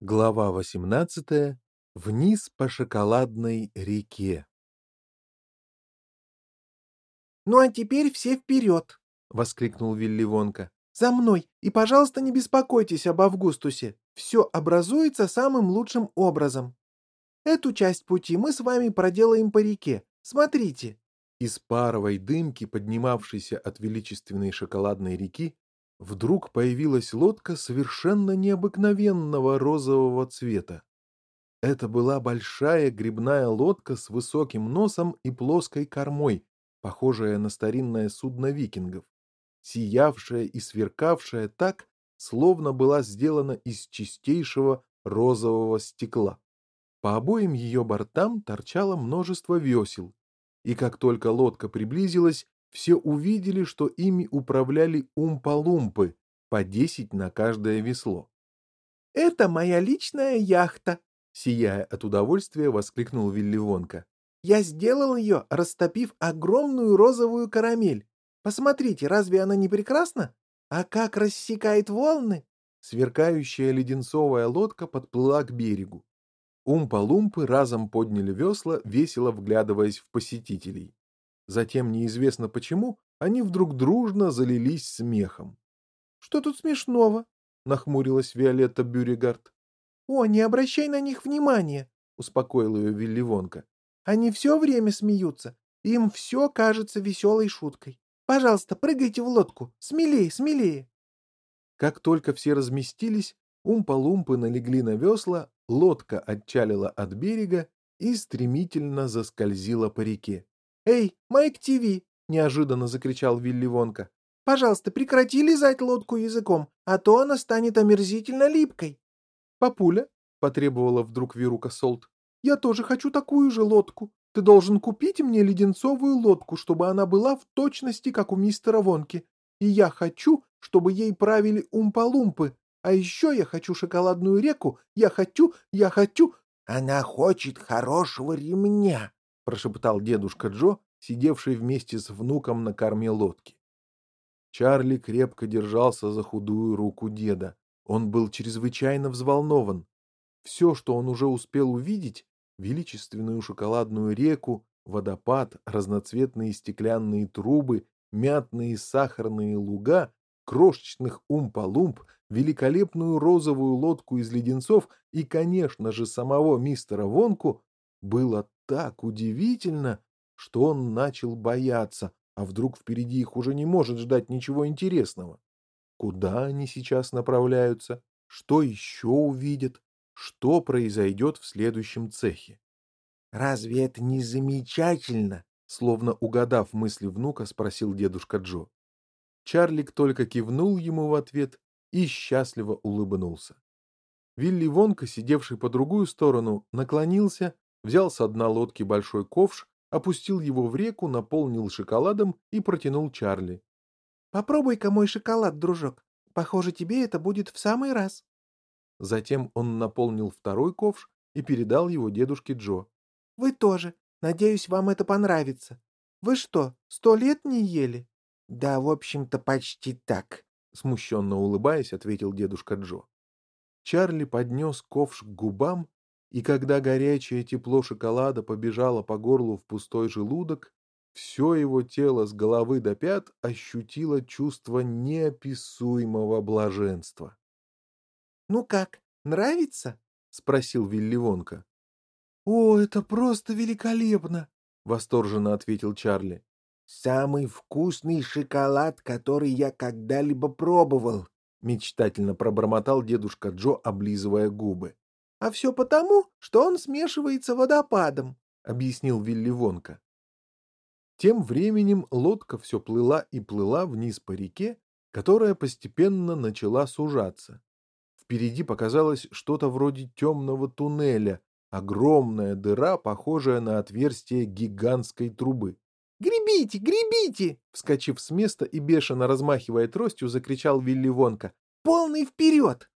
Глава 18. Вниз по шоколадной реке. «Ну а теперь все вперед!» — воскликнул Вилли Вонка. «За мной! И, пожалуйста, не беспокойтесь об Августусе. Все образуется самым лучшим образом. Эту часть пути мы с вами проделаем по реке. Смотрите!» Из паровой дымки, поднимавшейся от величественной шоколадной реки, вдруг появилась лодка совершенно необыкновенного розового цвета. Это была большая грибная лодка с высоким носом и плоской кормой, похожая на старинное судно викингов, сиявшая и сверкавшая так, словно была сделана из чистейшего розового стекла. По обоим ее бортам торчало множество весел, и как только лодка приблизилась, все увидели, что ими управляли умпалумпы, по десять на каждое весло. «Это моя личная яхта!» — сияя от удовольствия, воскликнул Вилливонка. «Я сделал ее, растопив огромную розовую карамель. Посмотрите, разве она не прекрасна? А как рассекает волны!» Сверкающая леденцовая лодка подплыла к берегу. Умпа-лумпы разом подняли весла, весело вглядываясь в посетителей. Затем, неизвестно почему, они вдруг дружно залились смехом. — Что тут смешного? — нахмурилась Виолетта Бюригард. — О, не обращай на них внимания, — успокоил ее Вилливонка. — Они все время смеются. Им все кажется веселой шуткой. Пожалуйста, прыгайте в лодку. Смелее, смелее. Как только все разместились, умпа-лумпы налегли на весла, лодка отчалила от берега и стремительно заскользила по реке. «Эй, Майк ТВ!» — неожиданно закричал Вилли Вонка. «Пожалуйста, прекрати лизать лодку языком, а то она станет омерзительно липкой». «Папуля», — потребовала вдруг Вирука Солт, — «я тоже хочу такую же лодку. Ты должен купить мне леденцовую лодку, чтобы она была в точности, как у мистера Вонки. И я хочу, чтобы ей правили умпа-лумпы. А еще я хочу шоколадную реку. Я хочу, я хочу...» «Она хочет хорошего ремня», прошептал дедушка Джо, сидевший вместе с внуком на корме лодки. Чарли крепко держался за худую руку деда. Он был чрезвычайно взволнован. Все, что он уже успел увидеть, величественную шоколадную реку, водопад, разноцветные стеклянные трубы, мятные сахарные луга, крошечных умпа-лумп, великолепную розовую лодку из леденцов и, конечно же, самого мистера Вонку, было так удивительно, что он начал бояться, а вдруг впереди их уже не может ждать ничего интересного. Куда они сейчас направляются? Что еще увидят? Что произойдет в следующем цехе? «Разве это не замечательно?» Словно угадав мысли внука, спросил дедушка Джо. Чарлик только кивнул ему в ответ и счастливо улыбнулся. Вилли Вонка, сидевший по другую сторону, наклонился взял с дна лодки большой ковш, опустил его в реку, наполнил шоколадом и протянул Чарли. — Попробуй-ка мой шоколад, дружок. Похоже, тебе это будет в самый раз. Затем он наполнил второй ковш и передал его дедушке Джо. — Вы тоже. Надеюсь, вам это понравится. Вы что, сто лет не ели? — Да, в общем-то, почти так, — смущенно улыбаясь, ответил дедушка Джо. Чарли поднес ковш к губам и когда горячее тепло шоколада побежало по горлу в пустой желудок, все его тело с головы до пят ощутило чувство неописуемого блаженства. — Ну как, нравится? — спросил Вилливонка. — О, это просто великолепно! — восторженно ответил Чарли. — Самый вкусный шоколад, который я когда-либо пробовал! — мечтательно пробормотал дедушка Джо, облизывая губы. А все потому, что он смешивается водопадом, — объяснил Вилли Вонка. Тем временем лодка все плыла и плыла вниз по реке, которая постепенно начала сужаться. Впереди показалось что-то вроде темного туннеля, огромная дыра, похожая на отверстие гигантской трубы. «Гребите, гребите!» Вскочив с места и бешено размахивая тростью, закричал Вилли Вонка. «Полный вперед!»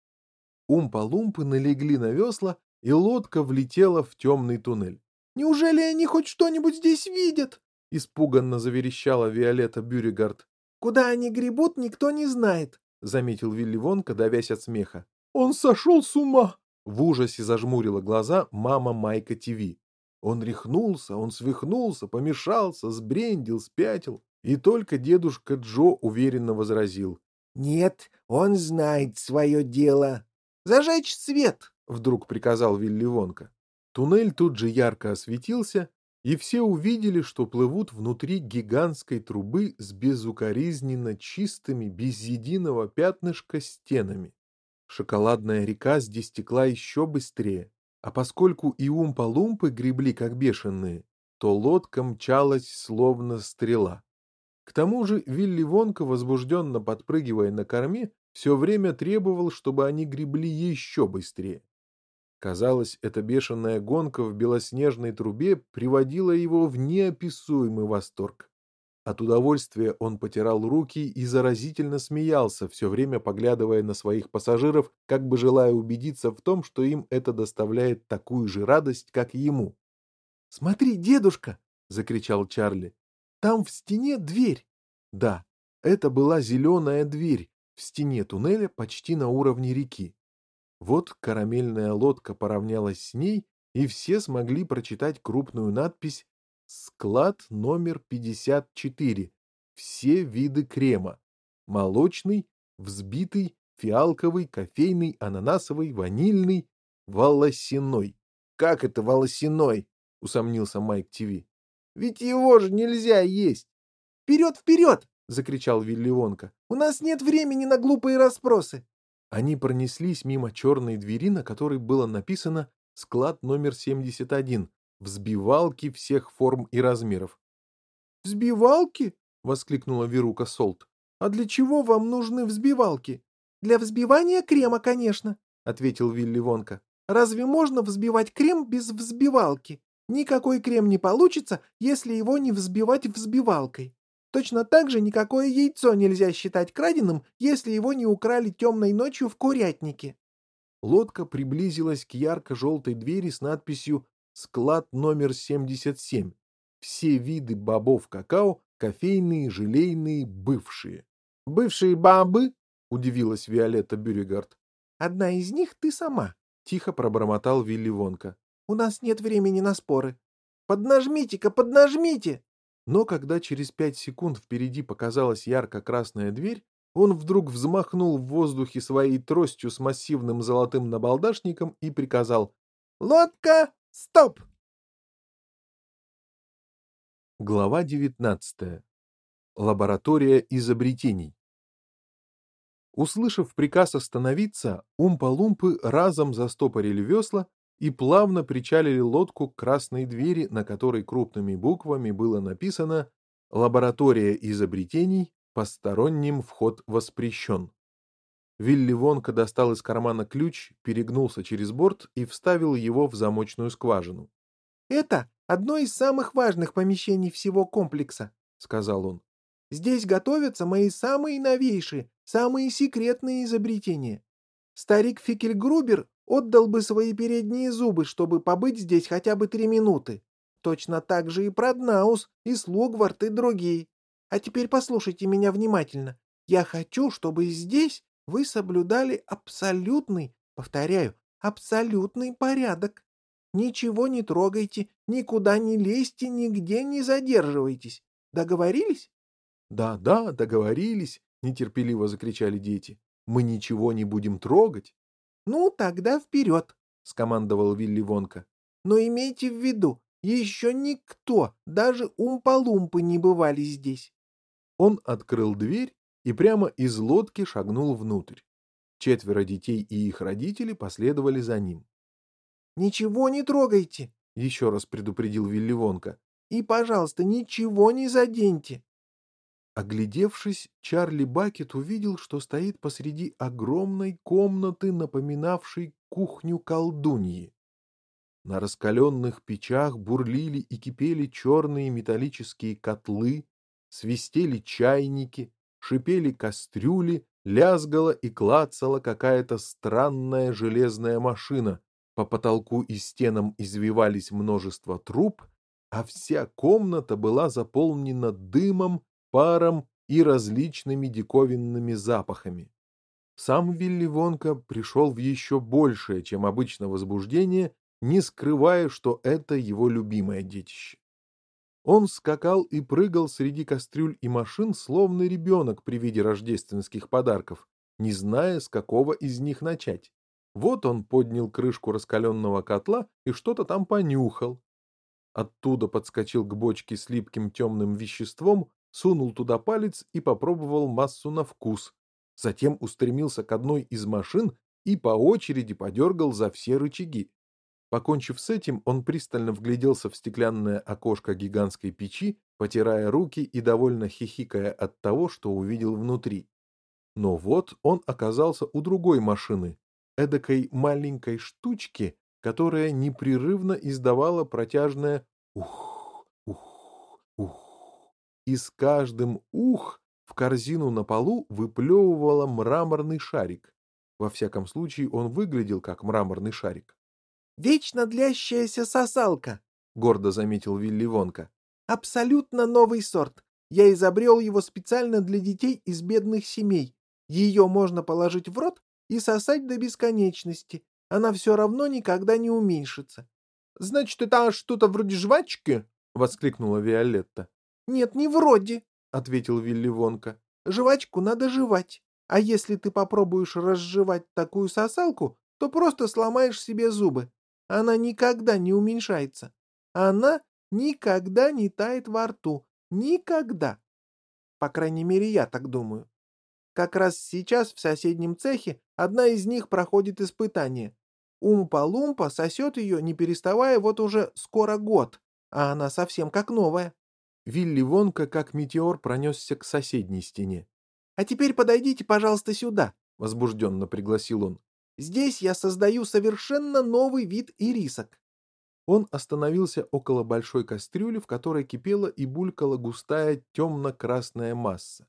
Умпа-лумпы налегли на весла, и лодка влетела в темный туннель. «Неужели они хоть что-нибудь здесь видят?» — испуганно заверещала Виолетта Бюригард. «Куда они гребут, никто не знает», — заметил Вилли Вонка, давясь от смеха. «Он сошел с ума!» — В ужасе зажмурила глаза мама Майка ТВ. Он рехнулся, он свихнулся, помешался, сбрендил, спятил. И только дедушка Джо уверенно возразил. «Нет, он знает свое дело». «Зажечь свет!» — вдруг приказал Вилли Вонка. Туннель тут же ярко осветился, и все увидели, что плывут внутри гигантской трубы с безукоризненно чистыми, без единого пятнышка стенами. Шоколадная река здесь текла еще быстрее, а поскольку и умпа-лумпы гребли как бешеные, то лодка мчалась словно стрела. К тому же Вилли Вонка, возбужденно подпрыгивая на корме, все время требовал, чтобы они гребли еще быстрее. Казалось, эта бешеная гонка в белоснежной трубе приводила его в неописуемый восторг. От удовольствия он потирал руки и заразительно смеялся, все время поглядывая на своих пассажиров, как бы желая убедиться в том, что им это доставляет такую же радость, как ему. «Смотри, дедушка!» — закричал Чарли. «Там в стене дверь!» Да, это была зеленая дверь в стене туннеля почти на уровне реки. Вот карамельная лодка поравнялась с ней, и все смогли прочитать крупную надпись «Склад номер 54. Все виды крема. Молочный, взбитый, фиалковый, кофейный, ананасовый, ванильный, волосяной». «Как это волосяной?» — усомнился Майк ТВ. «Ведь его же нельзя есть!» «Вперед, вперед!» — закричал Вилли Вонка. «У нас нет времени на глупые расспросы!» Они пронеслись мимо черной двери, на которой было написано «Склад номер 71. Взбивалки всех форм и размеров». «Взбивалки?» — воскликнула Верука Солт. «А для чего вам нужны взбивалки?» «Для взбивания крема, конечно», — ответил Вилли Вонка. «Разве можно взбивать крем без взбивалки? Никакой крем не получится, если его не взбивать взбивалкой». Точно так же никакое яйцо нельзя считать краденым, если его не украли темной ночью в курятнике. Лодка приблизилась к ярко-желтой двери с надписью «Склад номер 77». Все виды бобов какао, кофейные, желейные, бывшие. «Бывшие бабы?» — удивилась Виолетта Бюригард. «Одна из них ты сама», — тихо пробормотал Вилли Вонка. «У нас нет времени на споры. Поднажмите-ка, поднажмите!» Но когда через пять секунд впереди показалась ярко-красная дверь, он вдруг взмахнул в воздухе своей тростью с массивным золотым набалдашником и приказал «Лодка, стоп!» Глава 19. Лаборатория изобретений. Услышав приказ остановиться, умпа-лумпы разом застопорили весла и плавно причалили лодку к красной двери, на которой крупными буквами было написано «Лаборатория изобретений, посторонним вход воспрещен». Вилли Вонка достал из кармана ключ, перегнулся через борт и вставил его в замочную скважину. «Это одно из самых важных помещений всего комплекса», — сказал он. «Здесь готовятся мои самые новейшие, самые секретные изобретения. Старик Фикельгрубер Отдал бы свои передние зубы, чтобы побыть здесь хотя бы три минуты. Точно так же и Проднаус, и Слугвард, и другие. А теперь послушайте меня внимательно. Я хочу, чтобы здесь вы соблюдали абсолютный, повторяю, абсолютный порядок. Ничего не трогайте, никуда не лезьте, нигде не задерживайтесь. Договорились? Да, да, договорились, нетерпеливо закричали дети. Мы ничего не будем трогать. «Ну, тогда вперед!» — скомандовал Вилли Вонка. «Но имейте в виду, еще никто, даже умпа-лумпы не бывали здесь». Он открыл дверь и прямо из лодки шагнул внутрь. Четверо детей и их родители последовали за ним. «Ничего не трогайте!» — еще раз предупредил Вилли Вонка. «И, пожалуйста, ничего не заденьте!» Оглядевшись, Чарли Бакет увидел, что стоит посреди огромной комнаты, напоминавшей кухню колдуньи. На раскаленных печах бурлили и кипели черные металлические котлы, свистели чайники, шипели кастрюли, лязгала и клацала какая-то странная железная машина. По потолку и стенам извивались множество труб, а вся комната была заполнена дымом паром и различными диковинными запахами. Сам Вилли Вонка пришел в еще большее, чем обычно, возбуждение, не скрывая, что это его любимое детище. Он скакал и прыгал среди кастрюль и машин, словно ребенок при виде рождественских подарков, не зная, с какого из них начать. Вот он поднял крышку раскаленного котла и что-то там понюхал. Оттуда подскочил к бочке с липким темным веществом, сунул туда палец и попробовал массу на вкус. Затем устремился к одной из машин и по очереди подергал за все рычаги. Покончив с этим, он пристально вгляделся в стеклянное окошко гигантской печи, потирая руки и довольно хихикая от того, что увидел внутри. Но вот он оказался у другой машины, эдакой маленькой штучки, которая непрерывно издавала протяжное «ух, ух, ух». И с каждым «ух» в корзину на полу выплевывала мраморный шарик. Во всяком случае, он выглядел как мраморный шарик. «Вечно длящаяся сосалка», — гордо заметил Вилли Вонка. «Абсолютно новый сорт. Я изобрел его специально для детей из бедных семей. Ее можно положить в рот и сосать до бесконечности. Она все равно никогда не уменьшится. — Значит, это что-то вроде жвачки? — воскликнула Виолетта. — Нет, не вроде, — ответил Вилли Вонка. — Жвачку надо жевать. А если ты попробуешь разжевать такую сосалку, то просто сломаешь себе зубы. Она никогда не уменьшается. Она никогда не тает во рту. Никогда. По крайней мере, я так думаю. Как раз сейчас в соседнем цехе одна из них проходит испытание. Умпа-лумпа сосет ее, не переставая, вот уже скоро год, а она совсем как новая. Вилли Вонка, как метеор, пронесся к соседней стене. «А теперь подойдите, пожалуйста, сюда», — возбужденно пригласил он. «Здесь я создаю совершенно новый вид ирисок». Он остановился около большой кастрюли, в которой кипела и булькала густая темно-красная масса.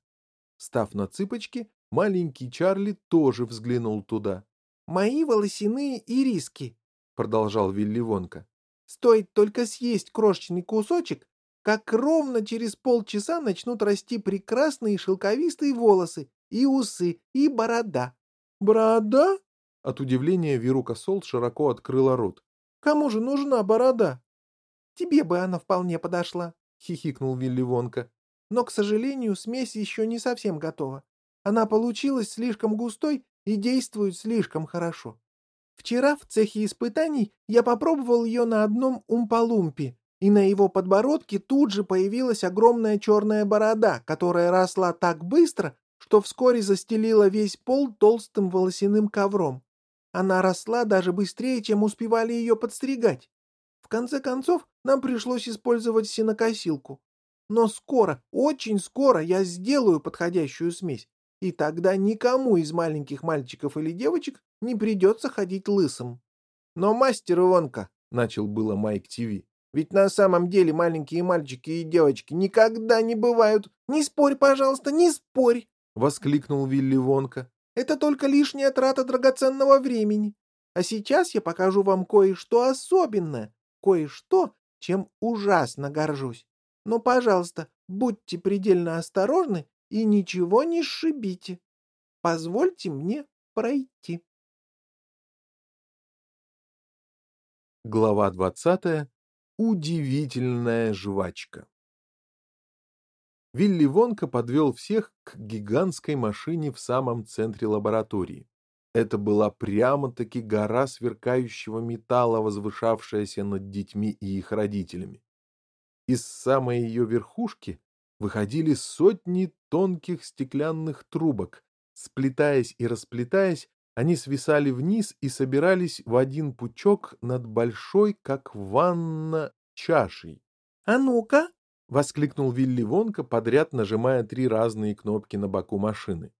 Став на цыпочки, маленький Чарли тоже взглянул туда. «Мои волосяные ириски», — продолжал Вилли Вонка. «Стоит только съесть крошечный кусочек, как ровно через полчаса начнут расти прекрасные шелковистые волосы, и усы, и борода». «Борода?» От удивления Верука Сол широко открыла рот. «Кому же нужна борода?» «Тебе бы она вполне подошла», — хихикнул Вилли Вонка. Но, к сожалению, смесь еще не совсем готова. Она получилась слишком густой и действует слишком хорошо. Вчера в цехе испытаний я попробовал ее на одном умпалумпе, и на его подбородке тут же появилась огромная черная борода, которая росла так быстро, что вскоре застелила весь пол толстым волосяным ковром. Она росла даже быстрее, чем успевали ее подстригать. В конце концов, нам пришлось использовать сенокосилку. Но скоро, очень скоро я сделаю подходящую смесь, и тогда никому из маленьких мальчиков или девочек не придется ходить лысым. Но мастер Ивонка, — начал было Майк ТВ, — ведь на самом деле маленькие мальчики и девочки никогда не бывают. Не спорь, пожалуйста, не спорь, — воскликнул Вилли Вонка. Это только лишняя трата драгоценного времени. А сейчас я покажу вам кое-что особенное, кое-что, чем ужасно горжусь. Но, пожалуйста, будьте предельно осторожны и ничего не сшибите. Позвольте мне пройти. Глава двадцатая. Удивительная жвачка. Вилли Вонка подвел всех к гигантской машине в самом центре лаборатории. Это была прямо-таки гора сверкающего металла, возвышавшаяся над детьми и их родителями. Из самой ее верхушки выходили сотни тонких стеклянных трубок. Сплетаясь и расплетаясь, они свисали вниз и собирались в один пучок над большой, как ванна, чашей. — А ну-ка! — воскликнул Вилли Вонка, подряд нажимая три разные кнопки на боку машины.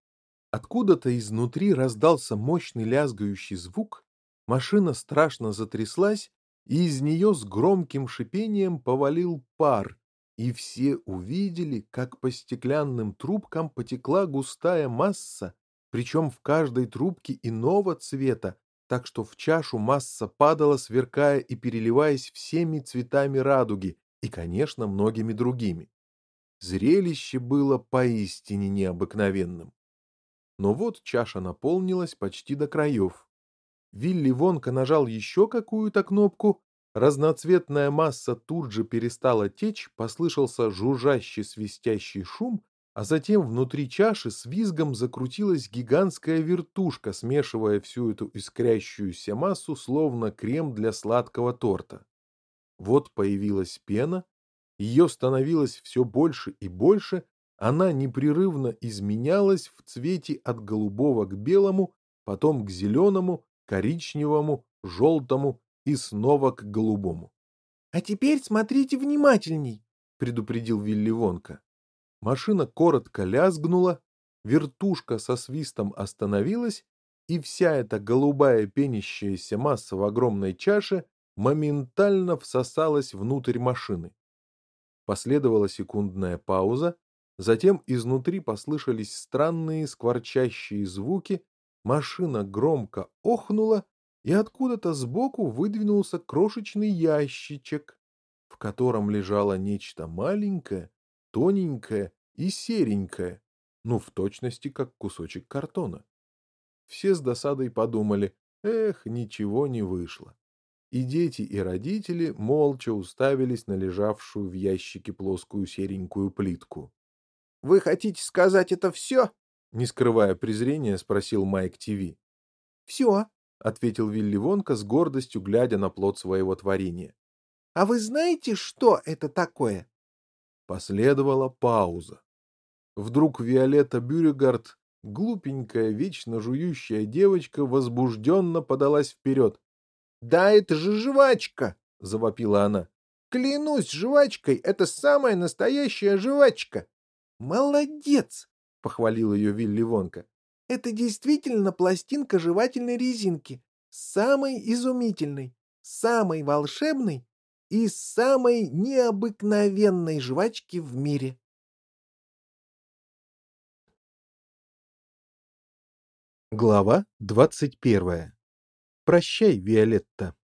Откуда-то изнутри раздался мощный лязгающий звук, машина страшно затряслась, и из нее с громким шипением повалил пар, и все увидели, как по стеклянным трубкам потекла густая масса, причем в каждой трубке иного цвета, так что в чашу масса падала, сверкая и переливаясь всеми цветами радуги и, конечно, многими другими. Зрелище было поистине необыкновенным. но вот чаша наполнилась почти до краев. Вилли Вонка нажал еще какую-то кнопку, разноцветная масса тут же перестала течь, послышался жужжащий свистящий шум, а затем внутри чаши с визгом закрутилась гигантская вертушка, смешивая всю эту искрящуюся массу, словно крем для сладкого торта. Вот появилась пена, ее становилось все больше и больше, она непрерывно изменялась в цвете от голубого к белому, потом к зеленому, коричневому, желтому и снова к голубому. — А теперь смотрите внимательней, — предупредил Вилли Вонка. Машина коротко лязгнула, вертушка со свистом остановилась, и вся эта голубая пенящаяся масса в огромной чаше моментально всосалась внутрь машины. Последовала секундная пауза, затем изнутри послышались странные скворчащие звуки, машина громко охнула, и откуда-то сбоку выдвинулся крошечный ящичек, в котором лежало нечто маленькое, тоненькая и серенькая, ну, в точности, как кусочек картона. Все с досадой подумали, эх, ничего не вышло. И дети, и родители молча уставились на лежавшую в ящике плоскую серенькую плитку. — Вы хотите сказать это все? — не скрывая презрения, спросил Майк ТВ. — Все, — ответил Вилли Вонка с гордостью, глядя на плод своего творения. — А вы знаете, что это такое? Последовала пауза. Вдруг Виолетта Бюрегард, глупенькая, вечно жующая девочка, возбужденно подалась вперед. — Да это же жвачка! — завопила она. — Клянусь жвачкой, это самая настоящая жвачка! — Молодец! — похвалил ее Вилли Вонка. — Это действительно пластинка жевательной резинки, самой изумительной, самой волшебной из самой необыкновенной жвачки в мире. Глава двадцать первая. Прощай, Виолетта.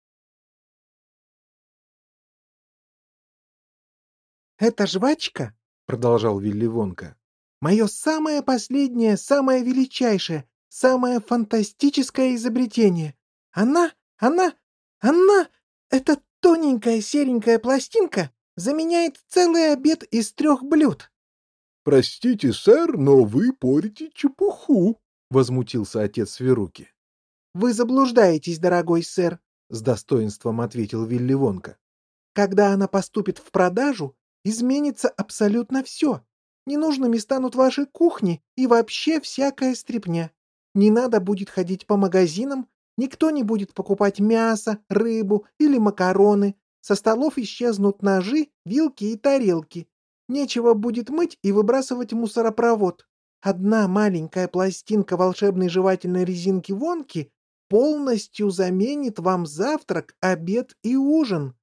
«Эта жвачка, — продолжал Вилли Вонка, — мое самое последнее, самое величайшее, самое фантастическое изобретение. Она, она, она — это Тоненькая серенькая пластинка заменяет целый обед из трех блюд. — Простите, сэр, но вы порите чепуху, — возмутился отец Сверуки. — Вы заблуждаетесь, дорогой сэр, — с достоинством ответил Вилли Вонка. — Когда она поступит в продажу, изменится абсолютно все. Ненужными станут ваши кухни и вообще всякая стряпня. Не надо будет ходить по магазинам, Никто не будет покупать мясо, рыбу или макароны. Со столов исчезнут ножи, вилки и тарелки. Нечего будет мыть и выбрасывать мусоропровод. Одна маленькая пластинка волшебной жевательной резинки Вонки полностью заменит вам завтрак, обед и ужин.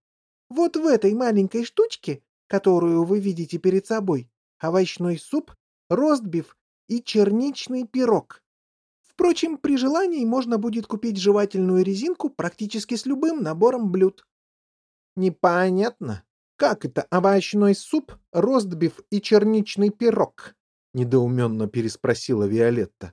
Вот в этой маленькой штучке, которую вы видите перед собой, овощной суп, ростбиф и черничный пирог. Впрочем, при желании можно будет купить жевательную резинку практически с любым набором блюд. Непонятно, как это овощной суп, ростбиф и черничный пирог? Недоуменно переспросила Виолетта.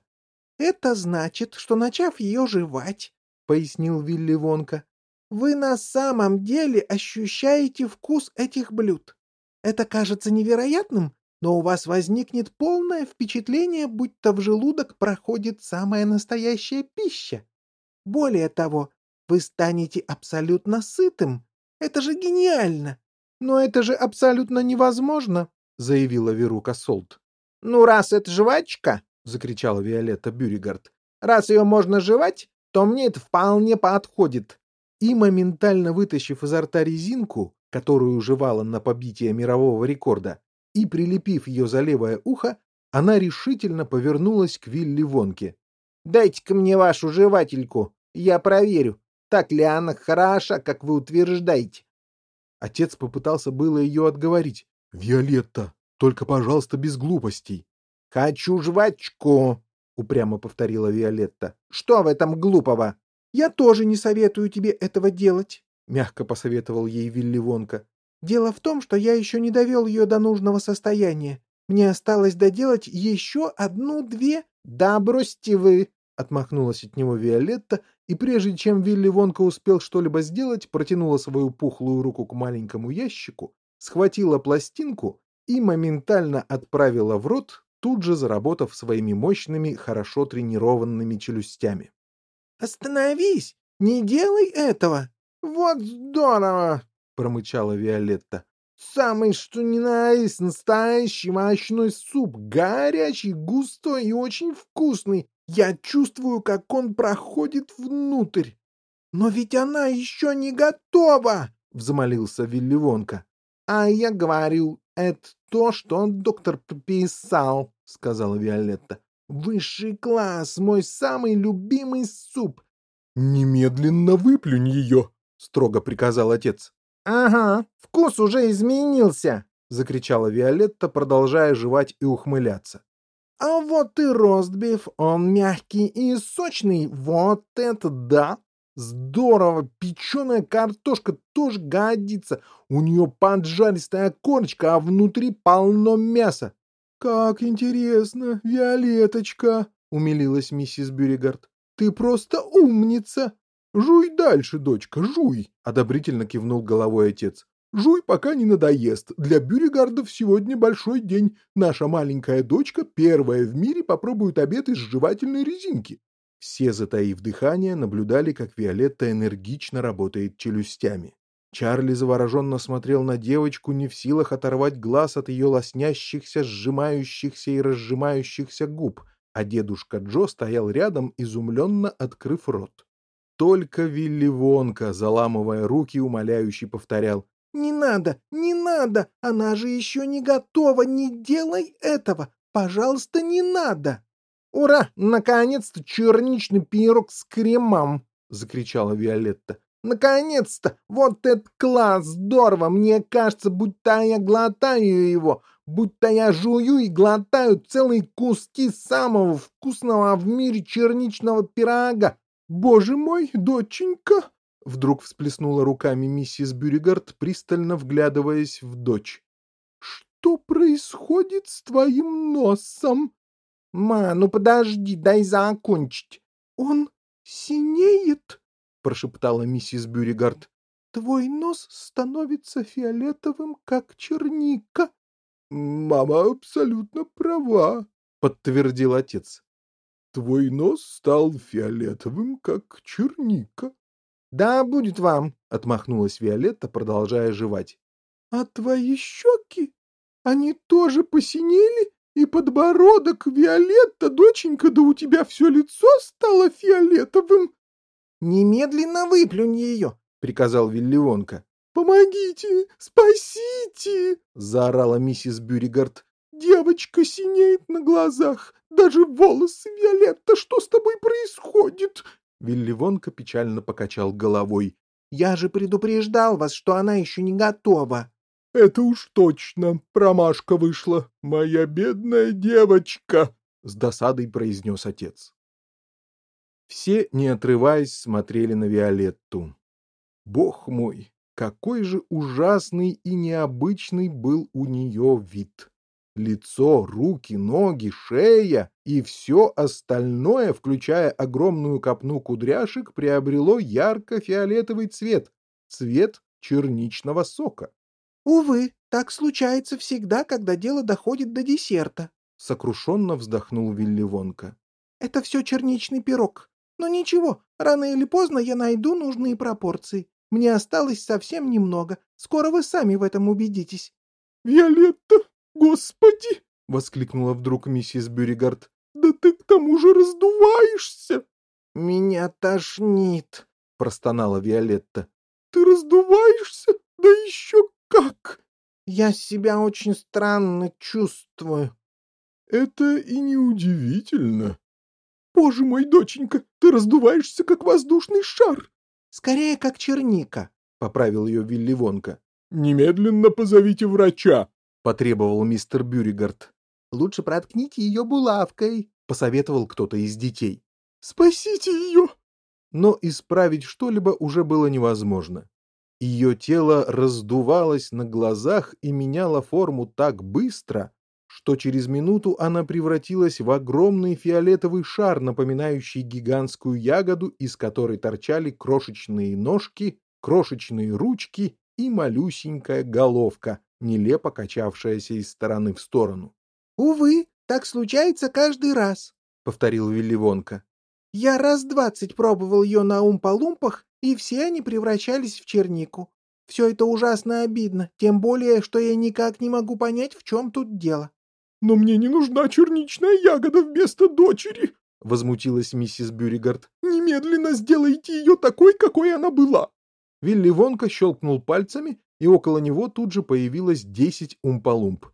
Это значит, что начав ее жевать, пояснил Вилли Вонка, вы на самом деле ощущаете вкус этих блюд. Это кажется невероятным, но у вас возникнет полное впечатление, будто в желудок проходит самая настоящая пища. Более того, вы станете абсолютно сытым. Это же гениально! Но это же абсолютно невозможно, заявила Верука Солт. Ну, раз это жвачка, закричала Виолетта Бюригард, раз ее можно жевать, то мне это вполне подходит. И, моментально вытащив изо рта резинку, которую жевала на побитие мирового рекорда, и, прилепив ее за левое ухо, она решительно повернулась к Вилли Вонке. «Дайте-ка мне вашу жевательку, я проверю, так ли она хороша, как вы утверждаете». Отец попытался было ее отговорить. «Виолетта, только, пожалуйста, без глупостей». «Хочу жвачку», — упрямо повторила Виолетта. «Что в этом глупого?» «Я тоже не советую тебе этого делать», — мягко посоветовал ей Вилли Вонка. Дело в том, что я еще не довел ее до нужного состояния. Мне осталось доделать еще одну-две Да бросьте вы, отмахнулась от него Виолетта, и прежде чем Вилли Вонка успел что-либо сделать, протянула свою пухлую руку к маленькому ящику, схватила пластинку и моментально отправила в рот, тут же заработав своими мощными, хорошо тренированными челюстями. «Остановись! Не делай этого!» «Вот здорово!» — промычала Виолетта. «Самый что ни на есть настоящий мощной суп, горячий, густой и очень вкусный. Я чувствую, как он проходит внутрь. Но ведь она еще не готова!» — взмолился Вилливонка. «А я говорил, это то, что доктор писал», — сказала Виолетта. «Высший класс, мой самый любимый суп». «Немедленно выплюнь ее», — строго приказал отец. «Ага, вкус уже изменился», — закричала Виолетта, продолжая жевать и ухмыляться. А вот и ростбиф, он мягкий и сочный. Вот это да! Здорово! Печеная картошка тоже годится. У нее поджаристая корочка, а внутри полно мяса. — Как интересно, Виолеточка! — умилилась миссис Бюригард. — Ты просто умница! — Жуй дальше, дочка, жуй! — одобрительно кивнул головой отец. Жуй, пока не надоест. Для Бюригардов сегодня большой день. Наша маленькая дочка первая в мире попробует обед из жевательной резинки. Все, затаив дыхание, наблюдали, как Виолетта энергично работает челюстями. Чарли завороженно смотрел на девочку, не в силах оторвать глаз от ее лоснящихся, сжимающихся и разжимающихся губ, а дедушка Джо стоял рядом, изумленно открыв рот. Только Вилли Вонка, заламывая руки, умоляюще повторял «Не надо, не надо! Она же еще не готова! Не делай этого! Пожалуйста, не надо!» «Ура! Наконец-то черничный пирог с кремом!» — закричала Виолетта. «Наконец-то! Вот это класс! Здорово! Мне кажется, будто я глотаю его, будто я жую и глотаю целые куски самого вкусного в мире черничного пирога! Боже мой, доченька!» Вдруг всплеснула руками миссис Бюригард, пристально вглядываясь в дочь. «Что происходит с твоим носом?» «Ма, ну подожди, дай закончить». «Он синеет?» — прошептала миссис Бюригард. «Твой нос становится фиолетовым, как черника». «Мама абсолютно права», — подтвердил отец. «Твой нос стал фиолетовым, как черника». «Да, будет вам», — отмахнулась Виолетта, продолжая жевать. «А твои щеки? Они тоже посинели? И подбородок, Виолетта, доченька, да у тебя все лицо стало фиолетовым!» «Немедленно выплюнь ее!» — приказал Вилливонка. «Помогите! Спасите!» — заорала миссис Бюригард. «Девочка синеет на глазах! Даже волосы, Виолетта! Что с тобой происходит? Вилли Вонка печально покачал головой. «Я же предупреждал вас, что она еще не готова!» «Это уж точно промашка вышла, моя бедная девочка!» — с досадой произнес отец. Все, не отрываясь, смотрели на Виолетту. Бог мой, какой же ужасный и необычный был у нее вид! Лицо, руки, ноги, шея и все остальное, включая огромную копну кудряшек, приобрело ярко-фиолетовый цвет, цвет черничного сока. «Увы, так случается всегда, когда дело доходит до десерта», — сокрушенно вздохнул Вилли Вонка. «Это все черничный пирог. Но ничего, рано или поздно я найду нужные пропорции. Мне осталось совсем немного. Скоро вы сами в этом убедитесь». «Виолетта, «Господи!» — воскликнула вдруг миссис Бюригард. «Да ты к тому же раздуваешься!» «Меня тошнит!» — простонала Виолетта. «Ты раздуваешься? Да еще как!» «Я себя очень странно чувствую». «Это и не удивительно. Боже мой, доченька, ты раздуваешься, как воздушный шар!» «Скорее, как черника», — поправил ее Вилли Вонка. «Немедленно позовите врача», — потребовал мистер Бюригард. «Лучше проткните ее булавкой», — посоветовал кто-то из детей. «Спасите ее!» Но исправить что-либо уже было невозможно. Ее тело раздувалось на глазах и меняло форму так быстро, что через минуту она превратилась в огромный фиолетовый шар, напоминающий гигантскую ягоду, из которой торчали крошечные ножки, крошечные ручки и малюсенькая головка, нелепо качавшаяся из стороны в сторону. «Увы, так случается каждый раз», — повторил Вилливонка. «Я раз двадцать пробовал ее на умпа-лумпах, и все они превращались в чернику. Все это ужасно обидно, тем более, что я никак не могу понять, в чем тут дело». «Но мне не нужна черничная ягода вместо дочери», — возмутилась миссис Бюригард. «Немедленно сделайте ее такой, какой она была». Вилли Вонка щелкнул пальцами, и около него тут же появилось десять умпалумп.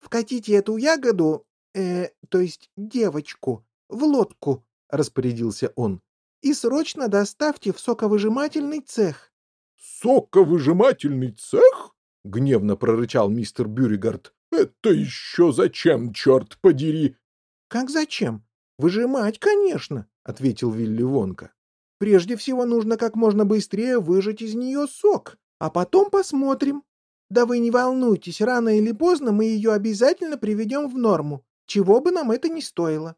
«Вкатите эту ягоду, э, то есть девочку, в лодку», — распорядился он, «и срочно доставьте в соковыжимательный цех». «Соковыжимательный цех?» — гневно прорычал мистер Бюригард. «Это еще зачем, черт подери?» «Как зачем? Выжимать, конечно», — ответил Вилли Вонка. «Прежде всего нужно как можно быстрее выжать из нее сок, а потом посмотрим. Да вы не волнуйтесь, рано или поздно мы ее обязательно приведем в норму, чего бы нам это ни стоило».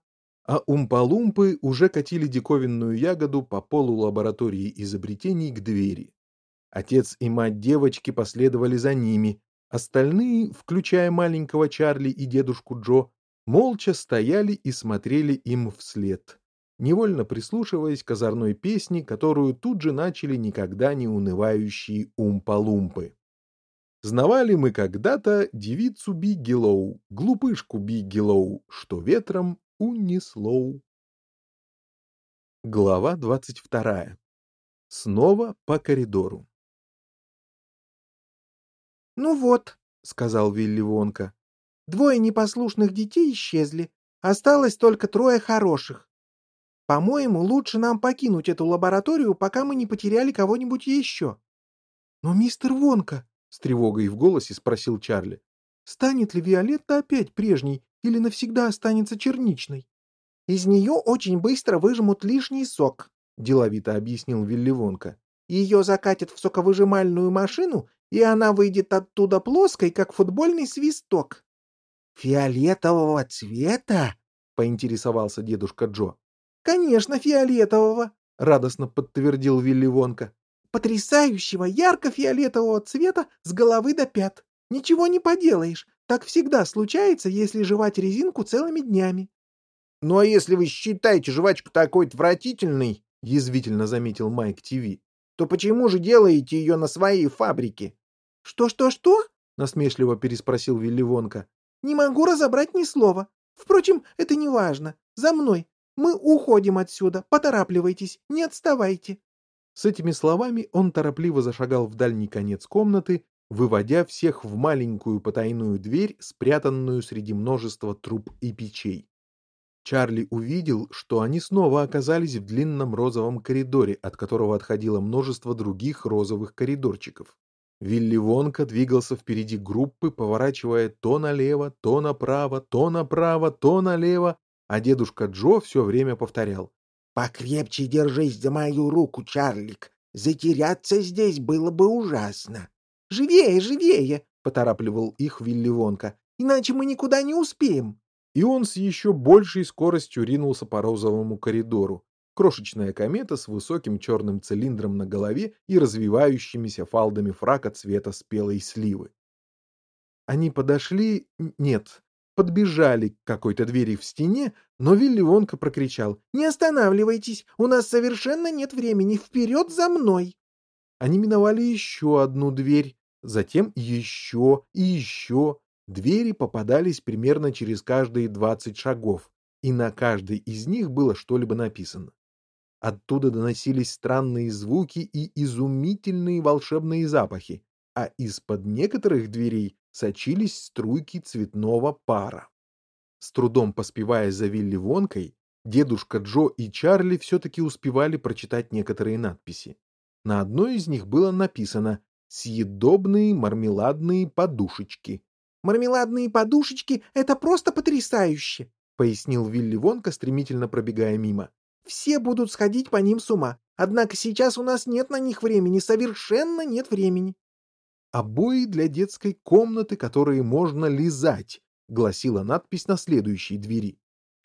А умпалумпы уже катили диковинную ягоду по полу лаборатории изобретений к двери. Отец и мать девочки последовали за ними, остальные, включая маленького Чарли и дедушку Джо, молча стояли и смотрели им вслед, невольно прислушиваясь к озорной песне, которую тут же начали никогда не унывающие умпалумпы. Знавали мы когда-то девицу Биггелоу, глупышку Биггелоу, что ветром унесло. Глава двадцать вторая. Снова по коридору. «Ну вот», — сказал Вилли Вонка, — «двое непослушных детей исчезли, осталось только трое хороших. По-моему, лучше нам покинуть эту лабораторию, пока мы не потеряли кого-нибудь еще». «Но мистер Вонка», с тревогой в голосе спросил Чарли. «Станет ли Виолетта опять прежней или навсегда останется черничной?» «Из нее очень быстро выжмут лишний сок», — деловито объяснил Вилливонка. «Ее закатят в соковыжимальную машину, и она выйдет оттуда плоской, как футбольный свисток». «Фиолетового цвета?» — поинтересовался дедушка Джо. «Конечно, фиолетового», — радостно подтвердил Вилливонка потрясающего ярко-фиолетового цвета с головы до пят. Ничего не поделаешь, так всегда случается, если жевать резинку целыми днями. — Ну а если вы считаете жвачку такой отвратительной, — язвительно заметил Майк ТВ, — то почему же делаете ее на своей фабрике? «Что, что, что — насмешливо переспросил Вилливонка. — Не могу разобрать ни слова. Впрочем, это не важно. За мной. Мы уходим отсюда. Поторапливайтесь, не отставайте. С этими словами он торопливо зашагал в дальний конец комнаты, выводя всех в маленькую потайную дверь, спрятанную среди множества труб и печей. Чарли увидел, что они снова оказались в длинном розовом коридоре, от которого отходило множество других розовых коридорчиков. Вилли Вонка двигался впереди группы, поворачивая то налево, то направо, то направо, то налево, а дедушка Джо все время повторял Покрепче держись за мою руку, Чарлик. Затеряться здесь было бы ужасно. «Живее, живее!» — поторапливал их Вилли Вонка. «Иначе мы никуда не успеем!» И он с еще большей скоростью ринулся по розовому коридору. Крошечная комета с высоким черным цилиндром на голове и развивающимися фалдами фрака цвета спелой сливы. Они подошли... Нет, подбежали к какой-то двери в стене, но Вилли Вонка прокричал «Не останавливайтесь, у нас совершенно нет времени, вперед за мной!» Они миновали еще одну дверь, затем еще и еще. Двери попадались примерно через каждые двадцать шагов, и на каждой из них было что-либо написано. Оттуда доносились странные звуки и изумительные волшебные запахи, а из-под некоторых дверей сочились струйки цветного пара. С трудом поспевая за Вилли Вонкой, дедушка Джо и Чарли все-таки успевали прочитать некоторые надписи. На одной из них было написано «Съедобные мармеладные подушечки». «Мармеладные подушечки — это просто потрясающе!» — пояснил Вилли Вонка, стремительно пробегая мимо. «Все будут сходить по ним с ума. Однако сейчас у нас нет на них времени, совершенно нет времени» обои для детской комнаты, которые можно лизать, — гласила надпись на следующей двери.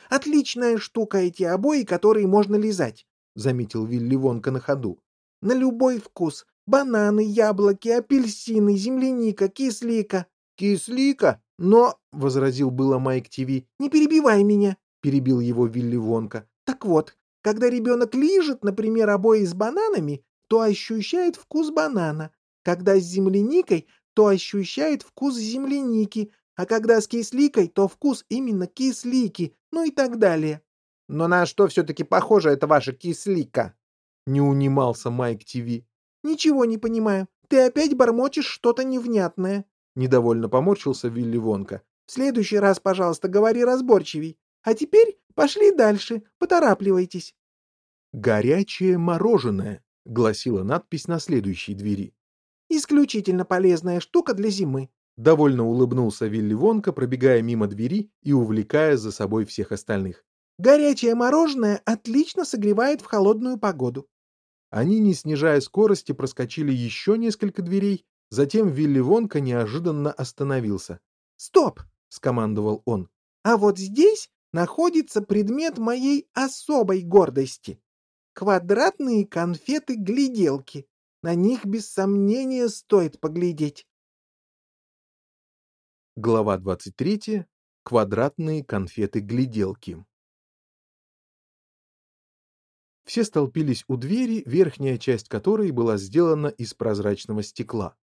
«Отличная штука эти обои, которые можно лизать», — заметил Вилли Вонка на ходу. «На любой вкус. Бананы, яблоки, апельсины, земляника, кислика». «Кислика? Но...» — возразил было Майк ТВ. «Не перебивай меня», — перебил его Вилли Вонка. «Так вот, когда ребенок лижет, например, обои с бананами, то ощущает вкус банана. Когда с земляникой, то ощущает вкус земляники, а когда с кисликой, то вкус именно кислики, ну и так далее. Но на что все-таки похожа эта ваша кислика? Не унимался Майк ТВ. Ничего не понимаю. Ты опять бормочешь что-то невнятное. Недовольно поморщился Вилли Вонка. В следующий раз, пожалуйста, говори разборчивей. А теперь пошли дальше, поторапливайтесь. «Горячее мороженое», — гласила надпись на следующей двери. «Исключительно полезная штука для зимы», — довольно улыбнулся Вилли Вонка, пробегая мимо двери и увлекая за собой всех остальных. «Горячее мороженое отлично согревает в холодную погоду». Они, не снижая скорости, проскочили еще несколько дверей, затем Вилли Вонка неожиданно остановился. «Стоп!» — скомандовал он. «А вот здесь находится предмет моей особой гордости. Квадратные конфеты-гляделки. На них без сомнения стоит поглядеть. Глава 23. Квадратные конфеты-гляделки. Все столпились у двери, верхняя часть которой была сделана из прозрачного стекла.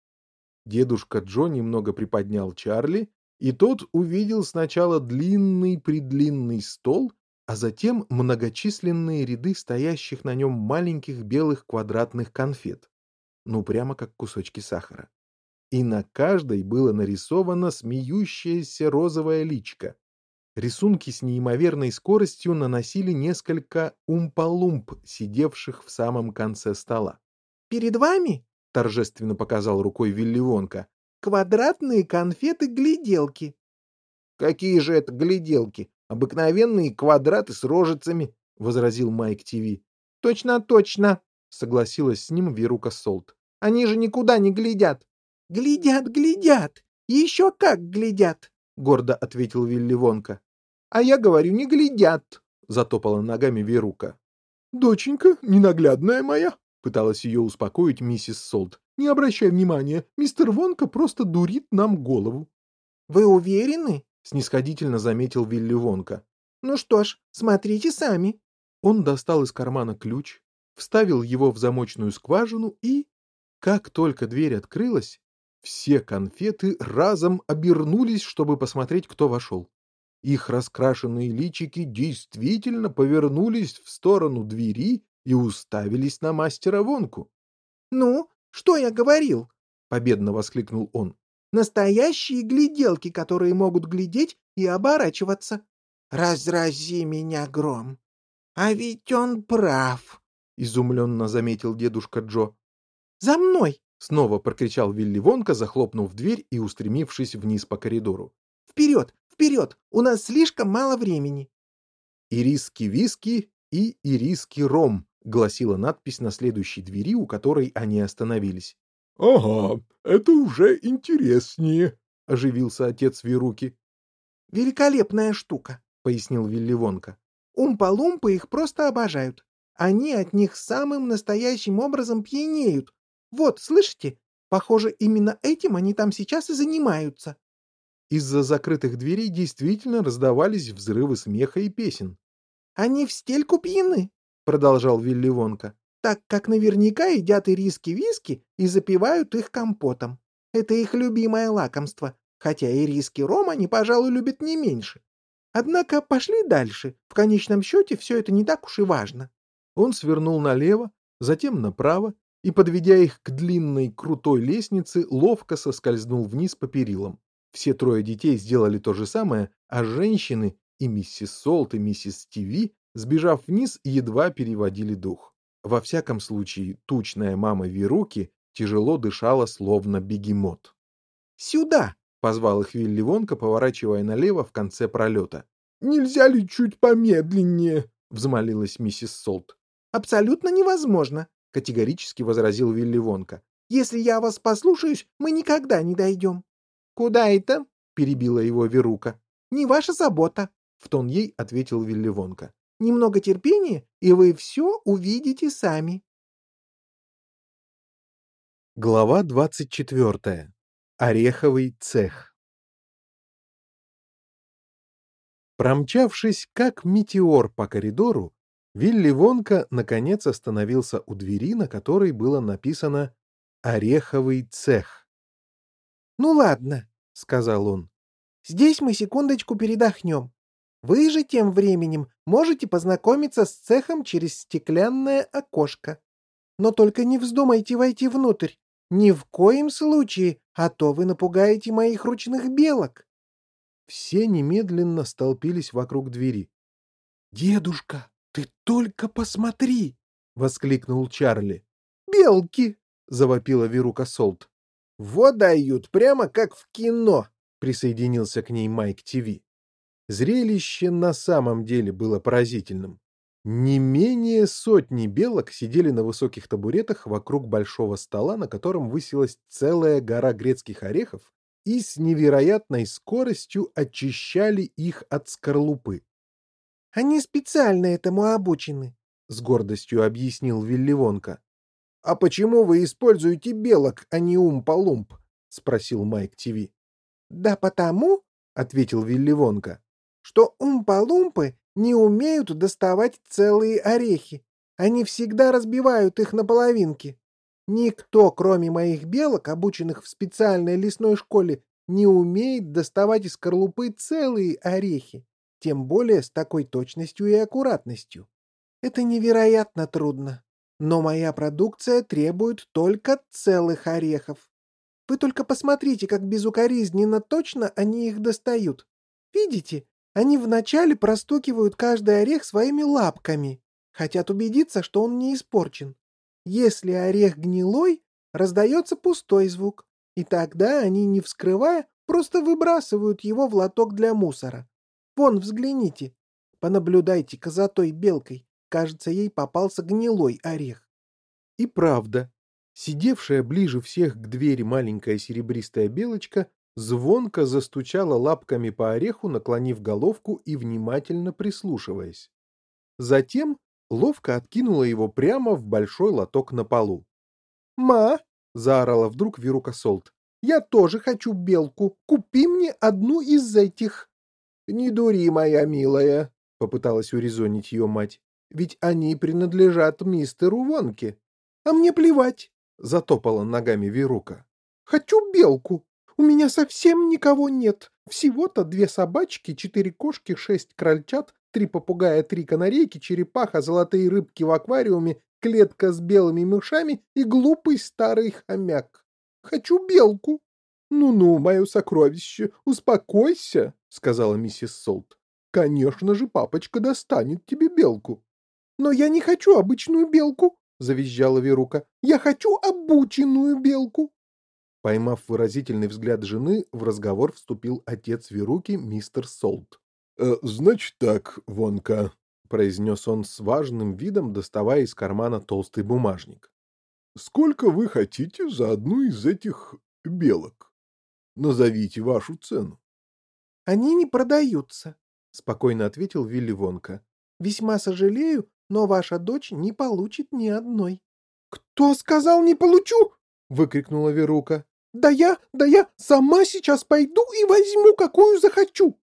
Дедушка Джо немного приподнял Чарли, и тот увидел сначала длинный-предлинный стол, а затем многочисленные ряды стоящих на нем маленьких белых квадратных конфет, ну прямо как кусочки сахара. И на каждой было нарисовано смеющееся розовое личко. Рисунки с неимоверной скоростью наносили несколько умпалумп, сидевших в самом конце стола. «Перед вами», — торжественно показал рукой Вилливонка, «квадратные конфеты-гляделки». «Какие же это гляделки?» Обыкновенные квадраты с рожицами, — возразил Майк ТВ. — Точно, точно, — согласилась с ним Верука Солт. — Они же никуда не глядят. — Глядят, глядят. Еще как глядят, — гордо ответил Вилли Вонка. — А я говорю, не глядят, — затопала ногами Верука. — Доченька, ненаглядная моя, — пыталась ее успокоить миссис Солт. — Не обращай внимания, мистер Вонка просто дурит нам голову. — Вы уверены? снисходительно заметил Вилли Вонка. «Ну что ж, смотрите сами». Он достал из кармана ключ, вставил его в замочную скважину и... Как только дверь открылась, все конфеты разом обернулись, чтобы посмотреть, кто вошел. Их раскрашенные личики действительно повернулись в сторону двери и уставились на мастера Вонку. «Ну, что я говорил?» — победно воскликнул он. Настоящие гляделки, которые могут глядеть и оборачиваться. Разрази меня гром. А ведь он прав, — изумленно заметил дедушка Джо. «За мной!» — снова прокричал Вилли Вонка, захлопнув дверь и устремившись вниз по коридору. «Вперед! Вперед! У нас слишком мало времени!» «Ириски-виски и ириски-ром», — гласила надпись на следующей двери, у которой они остановились. — Ага, это уже интереснее, — оживился отец Веруки. — Великолепная штука, — пояснил Вилливонка. — Умпа-лумпы их просто обожают. Они от них самым настоящим образом пьянеют. Вот, слышите? Похоже, именно этим они там сейчас и занимаются. Из-за закрытых дверей действительно раздавались взрывы смеха и песен. — Они в стельку пьяны, — продолжал Вилливонка так как наверняка едят и риски-виски и запивают их компотом. Это их любимое лакомство, хотя и риски ром они, пожалуй, любят не меньше. Однако пошли дальше. В конечном счете все это не так уж и важно. Он свернул налево, затем направо и, подведя их к длинной крутой лестнице, ловко соскользнул вниз по перилам. Все трое детей сделали то же самое, а женщины и миссис Солт, и миссис Тиви, сбежав вниз, едва переводили дух. Во всяком случае, тучная мама Веруки тяжело дышала, словно бегемот. «Сюда!» — позвал их Вилли Вонка, поворачивая налево в конце пролета. «Нельзя ли чуть помедленнее?» — взмолилась миссис Солт. «Абсолютно невозможно!» — категорически возразил Вилли Вонка. «Если я вас послушаюсь, мы никогда не дойдем». «Куда это?» — перебила его Верука. не ваша забота», — в тон ей ответил Вилливонка. «Немного терпения, и вы все увидите сами». Глава двадцать четвертая. Ореховый цех. Промчавшись как метеор по коридору, Вилли Вонка наконец остановился у двери, на которой было написано «Ореховый цех». «Ну ладно», — сказал он. «Здесь мы секундочку передохнем. Вы же тем временем можете познакомиться с цехом через стеклянное окошко. Но только не вздумайте войти внутрь. Ни в коем случае, а то вы напугаете моих ручных белок». Все немедленно столпились вокруг двери. «Дедушка, ты только посмотри!» — воскликнул Чарли. «Белки!» — завопила Верука Солт. «Вот дают, прямо как в кино!» — присоединился к ней Майк ТВ. Зрелище на самом деле было поразительным. Не менее сотни белок сидели на высоких табуретах вокруг большого стола, на котором высилась целая гора грецких орехов, и с невероятной скоростью очищали их от скорлупы. «Они специально этому обучены», — с гордостью объяснил Вилливонка. «А почему вы используете белок, а не умпа-лумп?» — спросил Майк ТВ. «Да потому», — ответил Вилливонка, — «что умпа-лумпы не умеют доставать целые орехи. Они всегда разбивают их на половинки. Никто, кроме моих белок, обученных в специальной лесной школе, не умеет доставать из скорлупы целые орехи, тем более с такой точностью и аккуратностью. Это невероятно трудно. Но моя продукция требует только целых орехов. Вы только посмотрите, как безукоризненно точно они их достают. Видите, они вначале простукивают каждый орех своими лапками. Хотят убедиться, что он не испорчен. Если орех гнилой, раздается пустой звук, и тогда они, не вскрывая, просто выбрасывают его в лоток для мусора. Вон, взгляните. Понаблюдайте-ка за той белкой. Кажется, ей попался гнилой орех. И правда, сидевшая ближе всех к двери маленькая серебристая белочка звонко застучала лапками по ореху, наклонив головку и внимательно прислушиваясь. Затем ловко откинула его прямо в большой лоток на полу. «Ма!» — заорала вдруг Вирука Солт. «Я тоже хочу белку. Купи мне одну из этих». «Не дури, моя милая», — попыталась урезонить ее мать. «Ведь они принадлежат мистеру Вонке». «А мне плевать», — затопала ногами Вирука. «Хочу белку. У меня совсем никого нет. Всего-то две собачки, четыре кошки, шесть крольчат, три попугая, три канарейки, черепаха, золотые рыбки в аквариуме, клетка с белыми мышами и глупый старый хомяк. Хочу белку. «Ну-ну, мое сокровище, успокойся», — сказала миссис Солт. «Конечно же, папочка достанет тебе белку». «Но я не хочу обычную белку», — завизжала Верука. «Я хочу обученную белку». Поймав выразительный взгляд жены, в разговор вступил отец Веруки, мистер Солт. «Э, «Значит так, Вонка», — произнес он с важным видом, доставая из кармана толстый бумажник. «Сколько вы хотите за одну из этих белок? Назовите вашу цену». «Они не продаются», — спокойно ответил Вилли Вонка. «Весьма сожалею, но ваша дочь не получит ни одной». «Кто сказал не получу?» — выкрикнула Верука. «Да я, да я сама сейчас пойду и возьму, какую захочу!»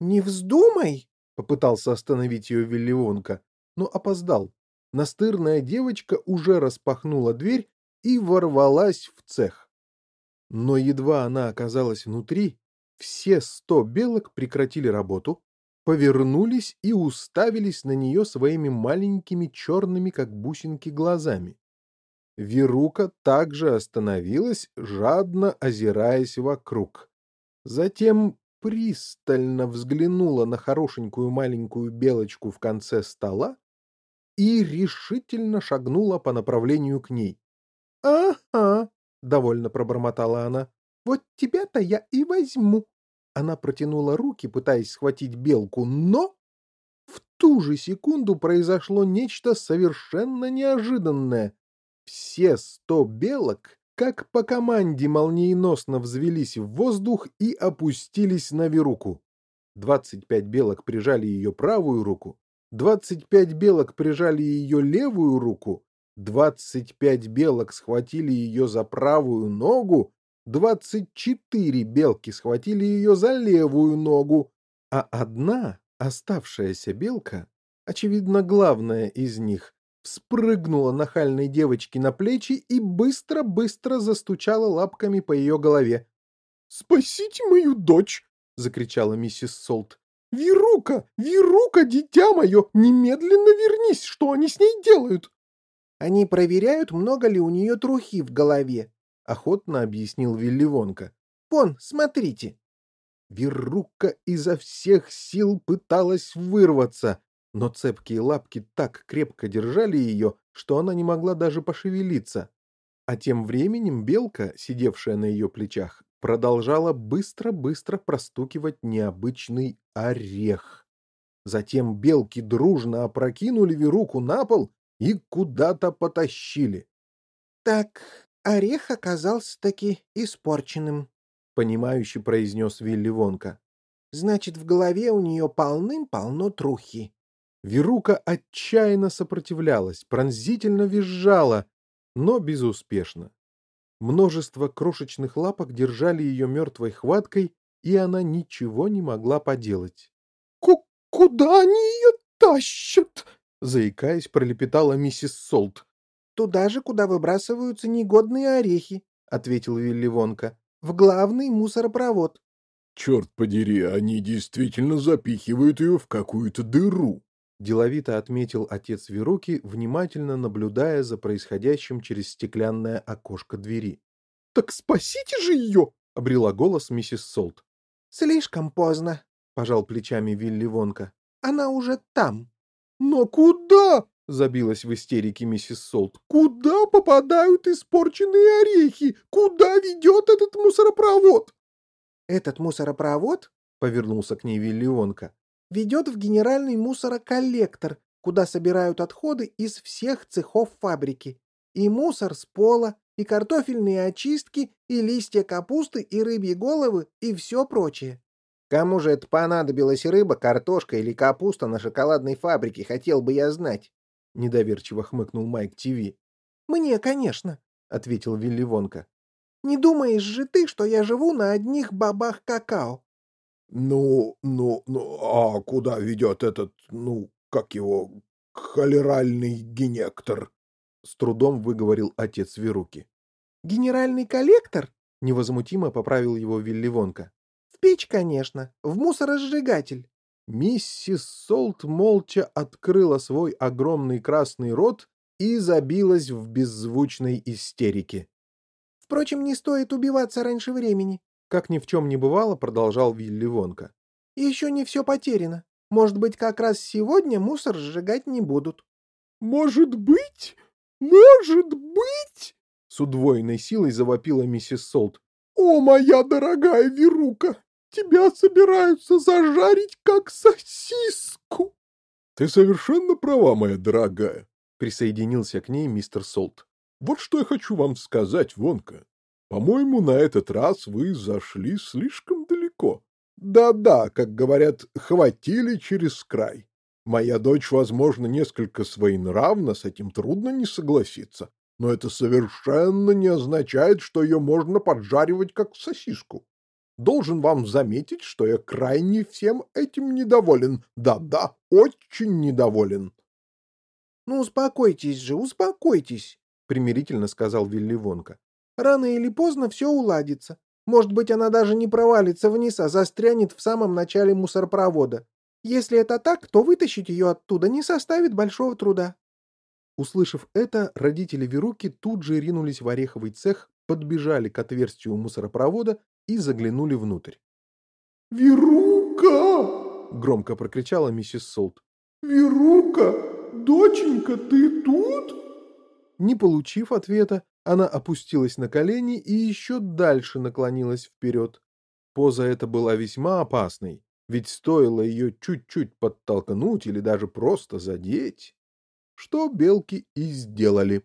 «Не вздумай!» — попытался остановить ее Вилливонка, но опоздал. Настырная девочка уже распахнула дверь и ворвалась в цех. Но едва она оказалась внутри, все сто белок прекратили работу, повернулись и уставились на нее своими маленькими черными, как бусинки, глазами. Верука также остановилась, жадно озираясь вокруг. Затем пристально взглянула на хорошенькую маленькую белочку в конце стола и решительно шагнула по направлению к ней. «Ага», — довольно пробормотала она, — «вот тебя-то я и возьму». Она протянула руки, пытаясь схватить белку, но в ту же секунду произошло нечто совершенно неожиданное. Все сто белок как по команде молниеносно взвелись в воздух и опустились на Веруку. 25 белок прижали ее правую руку, 25 белок прижали ее левую руку, 25 белок схватили ее за правую ногу, 24 белки схватили ее за левую ногу, а одна, оставшаяся белка, очевидно, главная из них, спрыгнула нахальной девочке на плечи и быстро-быстро застучала лапками по ее голове. «Спасите мою дочь!» — закричала миссис Солт. «Вирука! Вирука, дитя мое! Немедленно вернись! Что они с ней делают?» «Они проверяют, много ли у нее трухи в голове», — охотно объяснил Вилливонка. «Вон, смотрите!» Вирука изо всех сил пыталась вырваться, но цепкие лапки так крепко держали ее, что она не могла даже пошевелиться. А тем временем белка, сидевшая на ее плечах, продолжала быстро-быстро простукивать необычный орех. Затем белки дружно опрокинули Веруку на пол и куда-то потащили. — Так, орех оказался таки испорченным, — понимающе произнес Вилли Вонка. — Значит, в голове у нее полным-полно трухи. Верука отчаянно сопротивлялась, пронзительно визжала, но безуспешно. Множество крошечных лапок держали ее мертвой хваткой, и она ничего не могла поделать. — Куда они ее тащат? — заикаясь, пролепетала миссис Солт. — Туда же, куда выбрасываются негодные орехи, — ответил Вилли Вонка. — В главный мусоропровод. — Черт подери, они действительно запихивают ее в какую-то дыру, — деловито отметил отец Веруки, внимательно наблюдая за происходящим через стеклянное окошко двери. — Так спасите же ее! — обрела голос миссис Солт. — Слишком поздно, — пожал плечами Вилли Вонка. — Она уже там. — Но куда? — забилась в истерике миссис Солт. — Куда попадают испорченные орехи? Куда ведет этот мусоропровод? — Этот мусоропровод, — повернулся к ней Вилли Вонка, ведет в генеральный мусороколлектор, куда собирают отходы из всех цехов фабрики. И мусор с пола, и картофельные очистки, и листья капусты, и рыбьи головы, и все прочее. Кому же это понадобилась рыба, картошка или капуста на шоколадной фабрике, хотел бы я знать. Недоверчиво хмыкнул Майк ТВ. «Мне, конечно», — ответил Вилли Вонка. «Не думаешь же ты, что я живу на одних бабах какао? Ну, ну, ну, а куда ведет этот, ну, как его, холеральный генектор? С трудом выговорил отец Веруки. Генеральный коллектор? Невозмутимо поправил его Вилливонка. В печь, конечно, в мусоросжигатель. Миссис Солт молча открыла свой огромный красный рот и забилась в беззвучной истерике. Впрочем, не стоит убиваться раньше времени. Как ни в чем не бывало, продолжал Вилли Вонка. «Еще не все потеряно. Может быть, как раз сегодня мусор сжигать не будут». «Может быть? Может быть?» С удвоенной силой завопила миссис Солт. «О, моя дорогая Верука, тебя собираются зажарить, как сосиску!» «Ты совершенно права, моя дорогая», — присоединился к ней мистер Солт. «Вот что я хочу вам сказать, Вонка. По-моему, на этот раз вы зашли слишком далеко. Да-да, как говорят, хватили через край. Моя дочь, возможно, несколько своенравна, с этим трудно не согласиться, но это совершенно не означает, что ее можно поджаривать как сосиску. Должен вам заметить, что я крайне всем этим недоволен. Да-да, очень недоволен. — Ну, успокойтесь же, успокойтесь, — примирительно сказал Вилли Вонка. Рано или поздно все уладится. Может быть, она даже не провалится вниз, а застрянет в самом начале мусоропровода. Если это так, то вытащить ее оттуда не составит большого труда. Услышав это, родители Веруки тут же ринулись в ореховый цех, подбежали к отверстию мусоропровода и заглянули внутрь. «Верука!» — громко прокричала миссис Солт. «Верука! Доченька, ты тут?» Не получив ответа, она опустилась на колени и еще дальше наклонилась вперед. Поза эта была весьма опасной, ведь стоило ее чуть-чуть подтолкнуть или даже просто задеть. Что белки и сделали.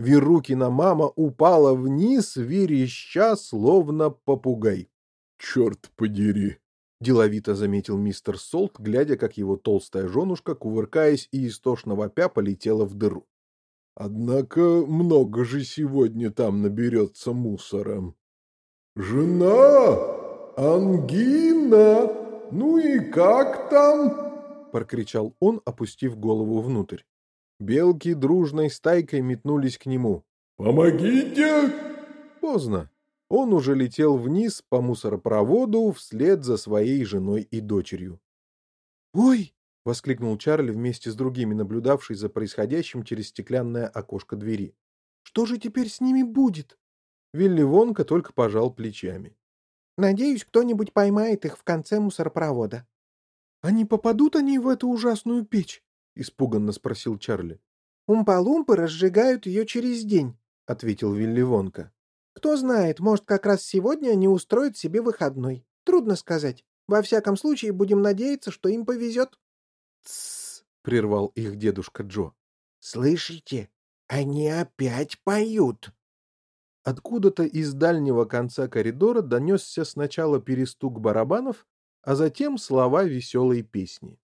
Верукина мама упала вниз, вереща, словно попугай. — Черт подери! — деловито заметил мистер Солт, глядя, как его толстая женушка, кувыркаясь и истошно вопя, полетела в дыру. — Однако много же сегодня там наберется мусора. — Жена! Ангина! Ну и как там? — прокричал он, опустив голову внутрь. Белки дружной стайкой метнулись к нему. «Помогите!» Поздно. Он уже летел вниз по мусоропроводу вслед за своей женой и дочерью. «Ой!» — воскликнул Чарли вместе с другими, наблюдавший за происходящим через стеклянное окошко двери. «Что же теперь с ними будет?» Вилли Вонка только пожал плечами. «Надеюсь, кто-нибудь поймает их в конце мусоропровода». «А не попадут они в эту ужасную печь?» — испуганно спросил Чарли. «Умпа-лумпы разжигают ее через день», — ответил Вилли Вонка. Кто знает, может, как раз сегодня они устроят себе выходной. Трудно сказать. Во всяком случае, будем надеяться, что им повезет. «Тссс!» — прервал их дедушка Джо. «Слышите? Они опять поют!» Откуда-то из дальнего конца коридора донесся сначала перестук барабанов, а затем слова веселой песни.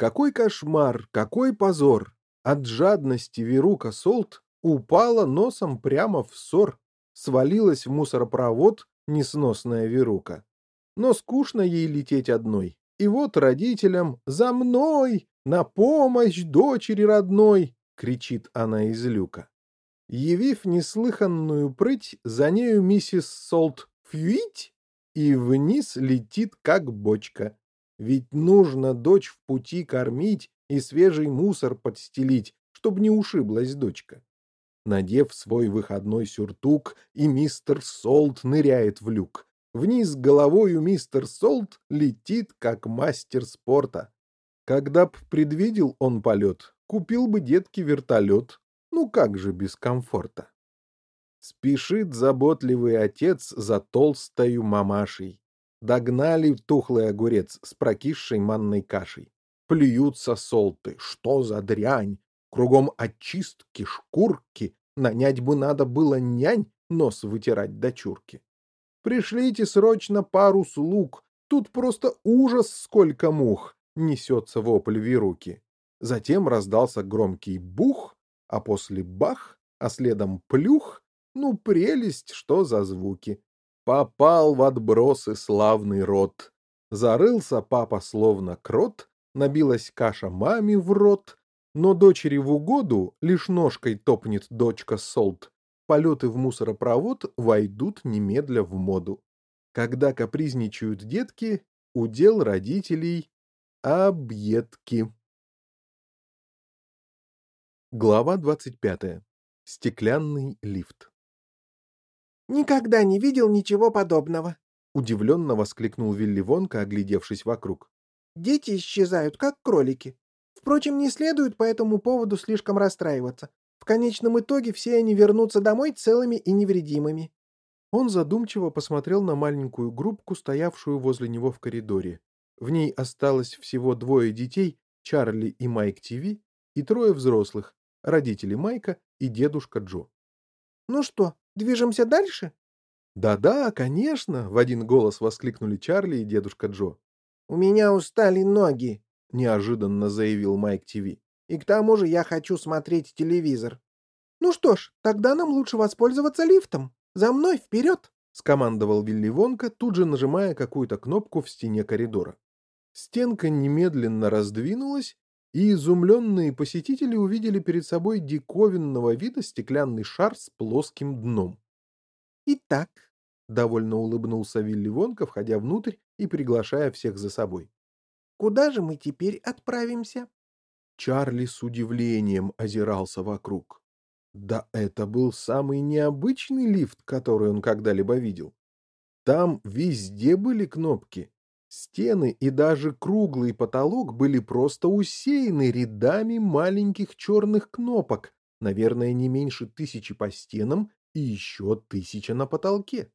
Какой кошмар, какой позор! От жадности Верука Солт упала носом прямо в ссор свалилась в мусоропровод несносная Верука. Но скучно ей лететь одной. И вот родителям «За мной! На помощь дочери родной!» — кричит она из люка. Явив неслыханную прыть, за нею миссис Солт фьюить и вниз летит, как бочка. Ведь нужно дочь в пути кормить и свежий мусор подстелить, чтобы не ушиблась дочка. Надев свой выходной сюртук, и мистер Солт ныряет в люк. Вниз головою мистер Солт летит, как мастер спорта. Когда б предвидел он полет, купил бы детке вертолет. Ну как же без комфорта? Спешит заботливый отец за толстою мамашей. Догнали тухлый огурец с прокисшей манной кашей. Плюются солты. Что за дрянь? Кругом очистки, шкурки, нанять бы надо было нянь нос вытирать дочурки. Пришлите срочно пару слуг, тут просто ужас сколько мух, несется вопль Вируки. Затем раздался громкий бух, а после бах, а следом плюх, ну прелесть, что за звуки. Попал в отбросы славный рот. Зарылся папа словно крот, набилась каша маме в рот, но дочери в угоду лишь ножкой топнет дочка Солт. Полеты в мусоропровод войдут немедля в моду. Когда капризничают детки, удел родителей — объедки. Глава 25. Стеклянный лифт. «Никогда не видел ничего подобного», — удивленно воскликнул Вилли Вонка, оглядевшись вокруг. «Дети исчезают, как кролики. Впрочем, не следует по этому поводу слишком расстраиваться. В конечном итоге все они вернутся домой целыми и невредимыми. Он задумчиво посмотрел на маленькую группку, стоявшую возле него в коридоре. В ней осталось всего двое детей, Чарли и Майк ТВ, и трое взрослых, родители Майка и дедушка Джо. «Ну что, движемся дальше?» «Да-да, конечно!» — в один голос воскликнули Чарли и дедушка Джо. «У меня устали ноги!» — неожиданно заявил Майк ТВ. «И к тому же я хочу смотреть телевизор». «Ну что ж, тогда нам лучше воспользоваться лифтом. За мной, вперед!» — скомандовал Вилли Вонка, тут же нажимая какую-то кнопку в стене коридора. Стенка немедленно раздвинулась, и изумленные посетители увидели перед собой диковинного вида стеклянный шар с плоским дном. «Итак», — довольно улыбнулся Вилли Вонка, входя внутрь и приглашая всех за собой. Куда же мы теперь отправимся? Чарли с удивлением озирался вокруг. Да это был самый необычный лифт, который он когда-либо видел. Там везде были кнопки. Стены и даже круглый потолок были просто усеяны рядами маленьких черных кнопок, наверное, не меньше тысячи по стенам и еще тысяча на потолке.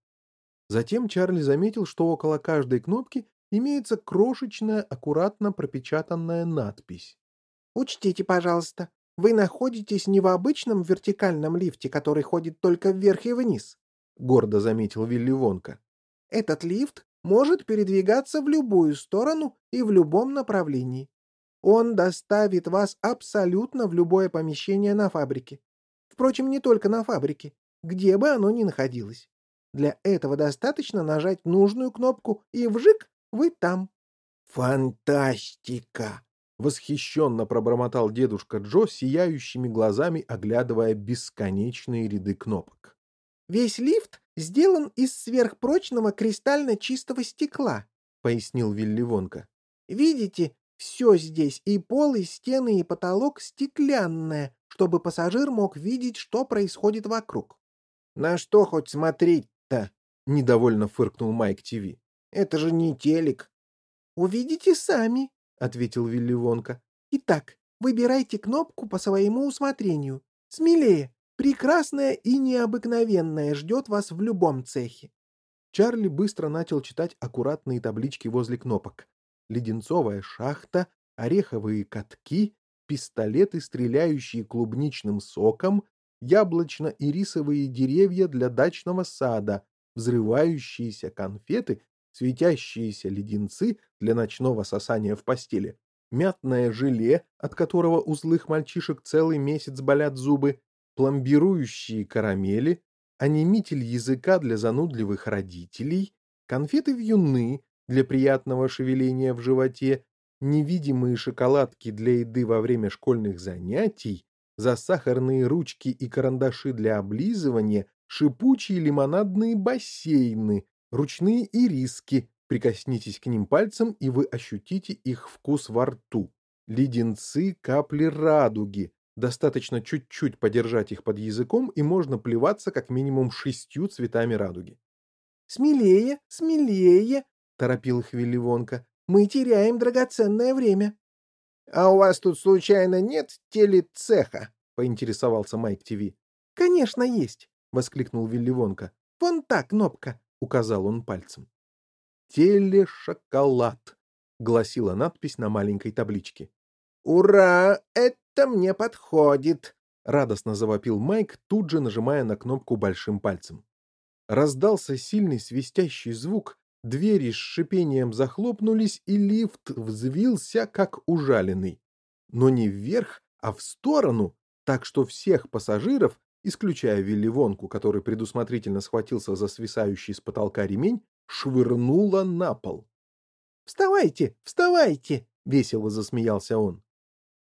Затем Чарли заметил, что около каждой кнопки имеется крошечная, аккуратно пропечатанная надпись. «Учтите, пожалуйста, вы находитесь не в обычном вертикальном лифте, который ходит только вверх и вниз», — гордо заметил Вилли Вонка. «Этот лифт может передвигаться в любую сторону и в любом направлении. Он доставит вас абсолютно в любое помещение на фабрике. Впрочем, не только на фабрике, где бы оно ни находилось. Для этого достаточно нажать нужную кнопку, и вжик, вы там. «Фантастика!» — восхищенно пробормотал дедушка Джо, сияющими глазами оглядывая бесконечные ряды кнопок. «Весь лифт сделан из сверхпрочного кристально чистого стекла», — пояснил Вилли Вонка. «Видите, все здесь, и пол, и стены, и потолок стеклянное, чтобы пассажир мог видеть, что происходит вокруг». «На что хоть смотреть-то?» — недовольно фыркнул Майк ТВ. «Это же не телек». «Увидите сами», — ответил Вилли Вонка. «Итак, выбирайте кнопку по своему усмотрению. Смелее, прекрасная и необыкновенная ждет вас в любом цехе». Чарли быстро начал читать аккуратные таблички возле кнопок. Леденцовая шахта, ореховые катки, пистолеты, стреляющие клубничным соком, яблочно-ирисовые деревья для дачного сада, взрывающиеся конфеты светящиеся леденцы для ночного сосания в постели, мятное желе, от которого у злых мальчишек целый месяц болят зубы, пломбирующие карамели, онемитель языка для занудливых родителей, конфеты вьюны для приятного шевеления в животе, невидимые шоколадки для еды во время школьных занятий, засахарные ручки и карандаши для облизывания, шипучие лимонадные бассейны, Ручные ириски. Прикоснитесь к ним пальцем, и вы ощутите их вкус во рту. Леденцы, капли радуги. Достаточно чуть-чуть подержать их под языком, и можно плеваться как минимум шестью цветами радуги. «Смелее, смелее!» — торопил их Вилливонка. «Мы теряем драгоценное время». «А у вас тут случайно нет телецеха?» — поинтересовался Майк ТВ. «Конечно есть!» — воскликнул Вилливонка. «Вон та кнопка указал он пальцем. «Телешоколад», — гласила надпись на маленькой табличке. «Ура! Это мне подходит!» — радостно завопил Майк, тут же нажимая на кнопку большим пальцем. Раздался сильный свистящий звук, двери с шипением захлопнулись, и лифт взвился, как ужаленный. Но не вверх, а в сторону, так что всех пассажиров исключая Вилли Вонку, который предусмотрительно схватился за свисающий с потолка ремень, швырнула на пол. «Вставайте! Вставайте!» — весело засмеялся он.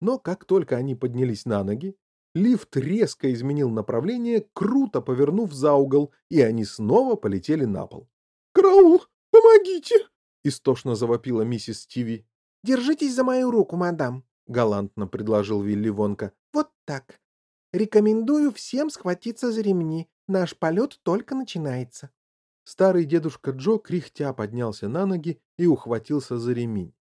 Но как только они поднялись на ноги, лифт резко изменил направление, круто повернув за угол, и они снова полетели на пол. «Караул! Помогите!» — истошно завопила миссис Стиви. «Держитесь за мою руку, мадам», — галантно предложил Вилли Вонка. «Вот так. Рекомендую всем схватиться за ремни. Наш полет только начинается. Старый дедушка Джо кряхтя поднялся на ноги и ухватился за ремень.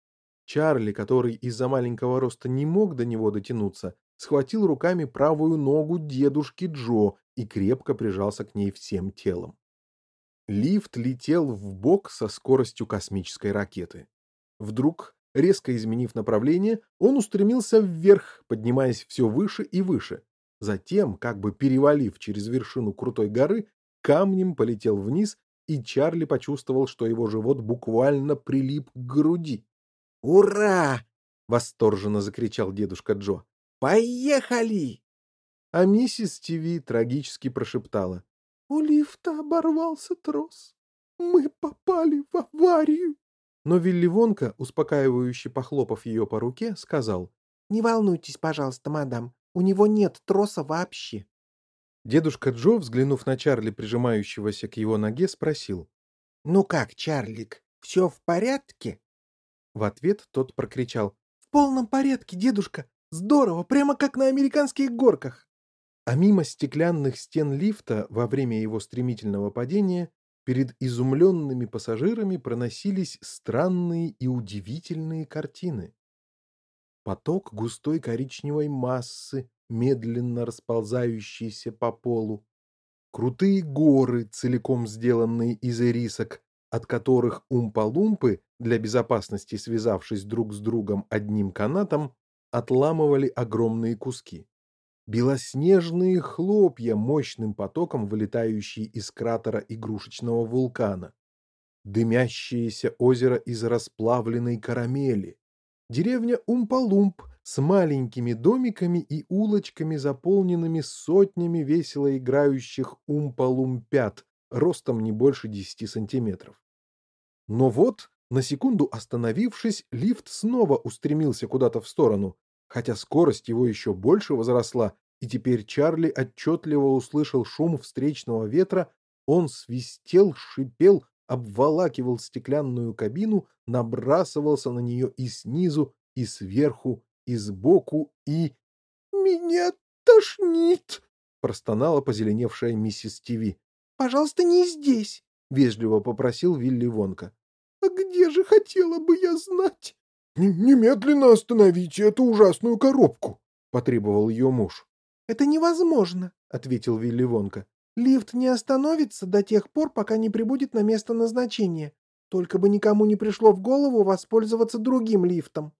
Чарли, который из-за маленького роста не мог до него дотянуться, схватил руками правую ногу дедушки Джо и крепко прижался к ней всем телом. Лифт летел в бок со скоростью космической ракеты. Вдруг, резко изменив направление, он устремился вверх, поднимаясь все выше и выше. Затем, как бы перевалив через вершину крутой горы, камнем полетел вниз, и Чарли почувствовал, что его живот буквально прилип к груди. «Ура!» — восторженно закричал дедушка Джо. «Поехали!» А миссис Тиви трагически прошептала. «У лифта оборвался трос. Мы попали в аварию!» Но Вилли Вонка, успокаивающе похлопав ее по руке, сказал. «Не волнуйтесь, пожалуйста, мадам. У него нет троса вообще. Дедушка Джо, взглянув на Чарли, прижимающегося к его ноге, спросил. «Ну как, Чарлик, все в порядке?» В ответ тот прокричал. «В полном порядке, дедушка! Здорово, прямо как на американских горках!» А мимо стеклянных стен лифта во время его стремительного падения перед изумленными пассажирами проносились странные и удивительные картины поток густой коричневой массы, медленно расползающийся по полу, крутые горы, целиком сделанные из ирисок, от которых умпа-лумпы, для безопасности связавшись друг с другом одним канатом, отламывали огромные куски. Белоснежные хлопья, мощным потоком вылетающие из кратера игрушечного вулкана. дымящееся озеро из расплавленной карамели, деревня Умпалумп с маленькими домиками и улочками, заполненными сотнями весело играющих умпалумпят, ростом не больше десяти сантиметров. Но вот, на секунду остановившись, лифт снова устремился куда-то в сторону, хотя скорость его еще больше возросла, и теперь Чарли отчетливо услышал шум встречного ветра, он свистел, шипел, обволакивал стеклянную кабину, набрасывался на нее и снизу, и сверху, и сбоку, и... «Меня тошнит!» — простонала позеленевшая миссис Тиви. «Пожалуйста, не здесь!» — вежливо попросил Вилли Вонка. «А где же хотела бы я знать?» «Немедленно остановите эту ужасную коробку!» — потребовал ее муж. «Это невозможно!» — ответил Вилли Вонка. «Лифт не остановится до тех пор, пока не прибудет на место назначения. Только бы никому не пришло в голову воспользоваться другим лифтом».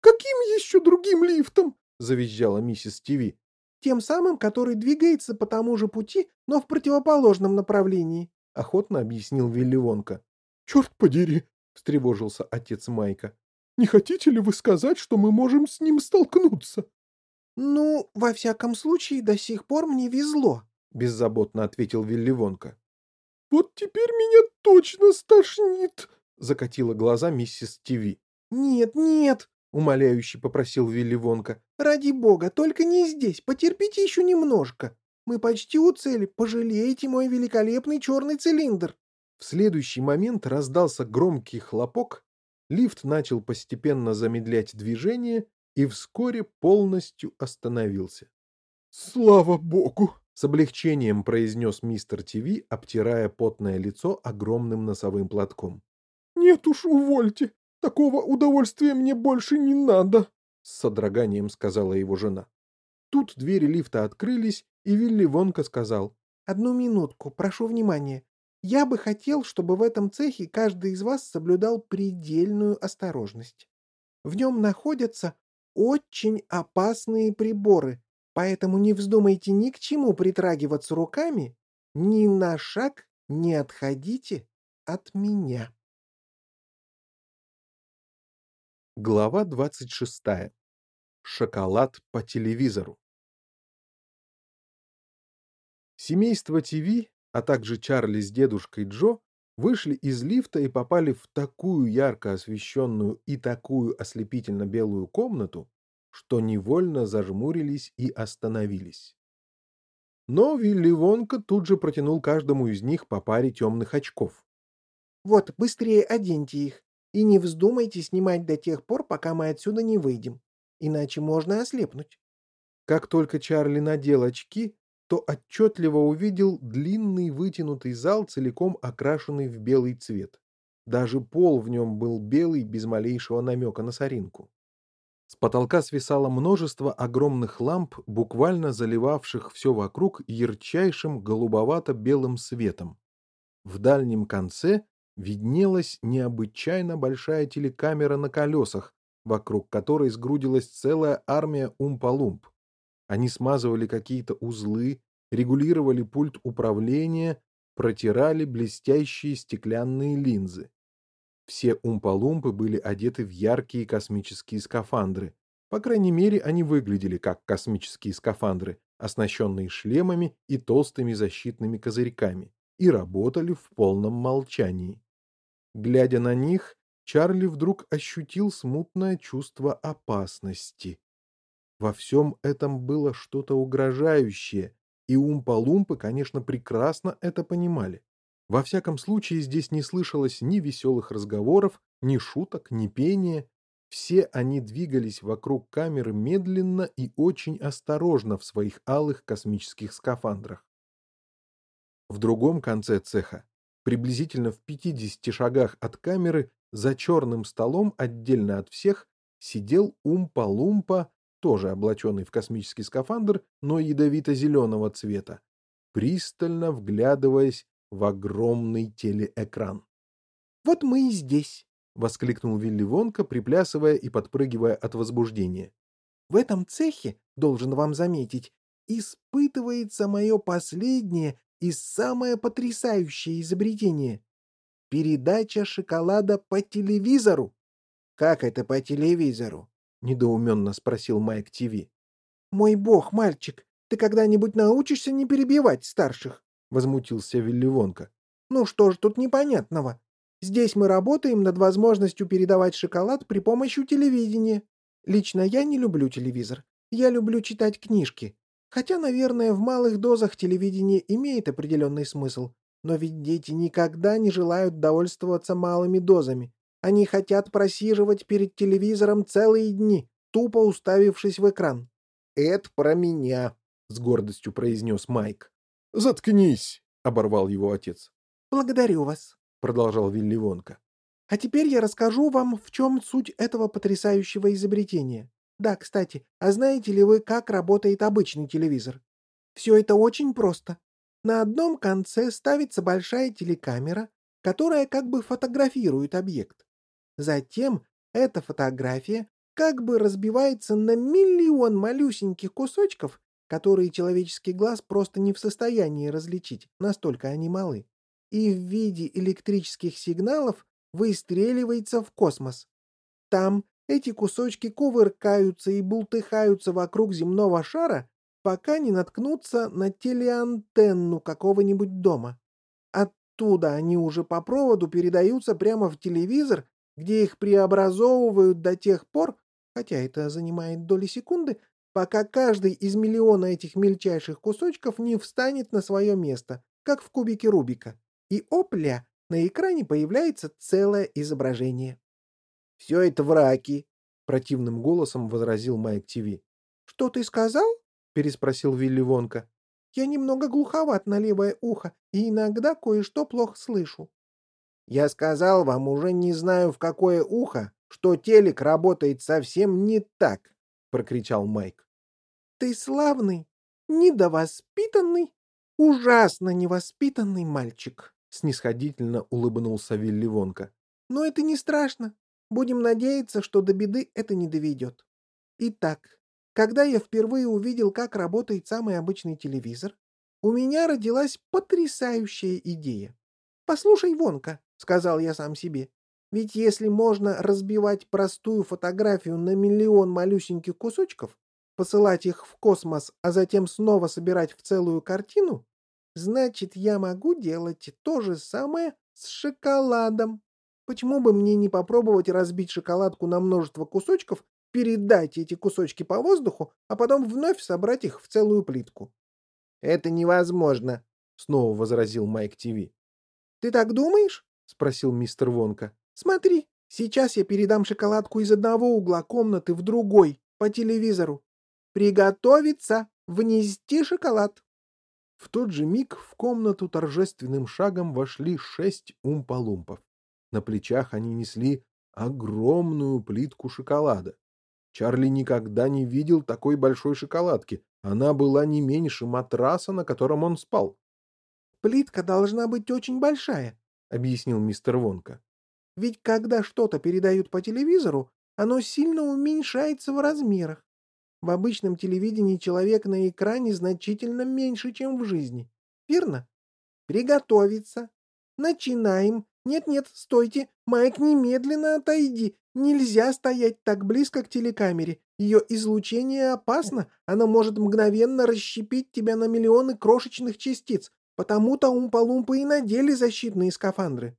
«Каким еще другим лифтом?» — завизжала миссис Тиви. «Тем самым, который двигается по тому же пути, но в противоположном направлении», — охотно объяснил Вилли Вонка. «Черт подери!» — встревожился отец Майка. Не хотите ли вы сказать, что мы можем с ним столкнуться? — Ну, во всяком случае, до сих пор мне везло, — беззаботно ответил Вилливонка. — Вот теперь меня точно стошнит, — закатила глаза миссис Тиви. — Нет, нет, — умоляюще попросил Вилливонка. — Ради бога, только не здесь, потерпите еще немножко. Мы почти у цели, пожалеете мой великолепный черный цилиндр. В следующий момент раздался громкий хлопок, Лифт начал постепенно замедлять движение и вскоре полностью остановился. «Слава богу!» — с облегчением произнес мистер ТВ, обтирая потное лицо огромным носовым платком. «Нет уж, увольте! Такого удовольствия мне больше не надо!» — с содроганием сказала его жена. Тут двери лифта открылись, и Вилли Вонка сказал. «Одну минутку, прошу внимания. Я бы хотел, чтобы в этом цехе каждый из вас соблюдал предельную осторожность. В нем находятся очень опасные приборы, поэтому не вздумайте ни к чему притрагиваться руками, ни на шаг не отходите от меня. Глава 26. Шоколад по телевизору. Семейство ТВ а также Чарли с дедушкой Джо, вышли из лифта и попали в такую ярко освещенную и такую ослепительно белую комнату, что невольно зажмурились и остановились. Но Вилли Вонка тут же протянул каждому из них по паре темных очков. «Вот, быстрее оденьте их, и не вздумайте снимать до тех пор, пока мы отсюда не выйдем, иначе можно ослепнуть». Как только Чарли надел очки, то отчетливо увидел длинный вытянутый зал, целиком окрашенный в белый цвет. Даже пол в нем был белый, без малейшего намека на соринку. С потолка свисало множество огромных ламп, буквально заливавших все вокруг ярчайшим голубовато-белым светом. В дальнем конце виднелась необычайно большая телекамера на колесах, вокруг которой сгрудилась целая армия умпа-лумп. Они смазывали какие-то узлы, регулировали пульт управления, протирали блестящие стеклянные линзы. Все умпалумпы были одеты в яркие космические скафандры. По крайней мере, они выглядели как космические скафандры, оснащенные шлемами и толстыми защитными козырьками, и работали в полном молчании. Глядя на них, Чарли вдруг ощутил смутное чувство опасности. Во всем этом было что-то угрожающее, и Умпа-Лумпы, конечно, прекрасно это понимали. Во всяком случае, здесь не слышалось ни веселых разговоров, ни шуток, ни пения. Все они двигались вокруг камеры медленно и очень осторожно в своих алых космических скафандрах. В другом конце цеха, приблизительно в 50 шагах от камеры, за черным столом отдельно от всех, сидел Умпа-Лумпа тоже облаченный в космический скафандр, но ядовито-зеленого цвета, пристально вглядываясь в огромный телеэкран. «Вот мы и здесь!» — воскликнул Вилли Вонка, приплясывая и подпрыгивая от возбуждения. «В этом цехе, должен вам заметить, испытывается мое последнее и самое потрясающее изобретение. передача шоколада по телевизору. Как это по телевизору? Недоуменно спросил Майк ТВ. Мой бог, мальчик, ты когда-нибудь научишься не перебивать старших? возмутился Вилливонка. Ну что ж тут непонятного? Здесь мы работаем над возможностью передавать шоколад при помощи телевидения. Лично я не люблю телевизор. Я люблю читать книжки. Хотя, наверное, в малых дозах телевидение имеет определенный смысл. Но ведь дети никогда не желают довольствоваться малыми дозами. Они хотят просиживать перед телевизором целые дни, тупо уставившись в экран. «Это про меня», — с гордостью произнес Майк. «Заткнись», — оборвал его отец. «Благодарю вас», — продолжал Вилли Вонка. «А теперь я расскажу вам, в чем суть этого потрясающего изобретения. Да, кстати, а знаете ли вы, как работает обычный телевизор? Все это очень просто. На одном конце ставится большая телекамера, которая как бы фотографирует объект. Затем эта фотография как бы разбивается на миллион малюсеньких кусочков, которые человеческий глаз просто не в состоянии различить, настолько они малы, и в виде электрических сигналов выстреливается в космос. Там эти кусочки кувыркаются и бултыхаются вокруг земного шара, пока не наткнутся на телеантенну какого-нибудь дома. Оттуда они уже по проводу передаются прямо в телевизор, где их преобразовывают до тех пор, хотя это занимает доли секунды, пока каждый из миллиона этих мельчайших кусочков не встанет на свое место, как в кубике Рубика. И опля, на экране появляется целое изображение. «Все это враки», — противным голосом возразил Майк ТВ. «Что ты сказал?» — переспросил Вилли Вонка. «Я немного глуховат на левое ухо и иногда кое-что плохо слышу». «Я сказал вам, уже не знаю в какое ухо, что телек работает совсем не так», — прокричал Майк. «Ты славный, недовоспитанный, ужасно невоспитанный мальчик», — снисходительно улыбнулся Вилли Вонка. «Но это не страшно. Будем надеяться, что до беды это не доведет. Итак, когда я впервые увидел, как работает самый обычный телевизор, у меня родилась потрясающая идея. «Послушай, Вонка», — сказал я сам себе, «ведь если можно разбивать простую фотографию на миллион малюсеньких кусочков, посылать их в космос, а затем снова собирать в целую картину, значит, я могу делать то же самое с шоколадом». Почему бы мне не попробовать разбить шоколадку на множество кусочков, передать эти кусочки по воздуху, а потом вновь собрать их в целую плитку? — Это невозможно, — снова возразил Майк ТВ. — Ты так думаешь? — спросил мистер Вонка. — Смотри, сейчас я передам шоколадку из одного угла комнаты в другой, по телевизору. Приготовиться! Внести шоколад! В тот же миг в комнату торжественным шагом вошли шесть умпалумпов. На плечах они несли огромную плитку шоколада. Чарли никогда не видел такой большой шоколадки. Она была не меньше матраса, на котором он спал. «Плитка должна быть очень большая», — объяснил мистер Вонка. «Ведь когда что-то передают по телевизору, оно сильно уменьшается в размерах. В обычном телевидении человек на экране значительно меньше, чем в жизни. Верно? Приготовиться. Начинаем «Нет-нет, стойте! Майк, немедленно отойди! Нельзя стоять так близко к телекамере. Ее излучение опасно. Оно может мгновенно расщепить тебя на миллионы крошечных частиц. Потому-то умпа-лумпы и надели защитные скафандры.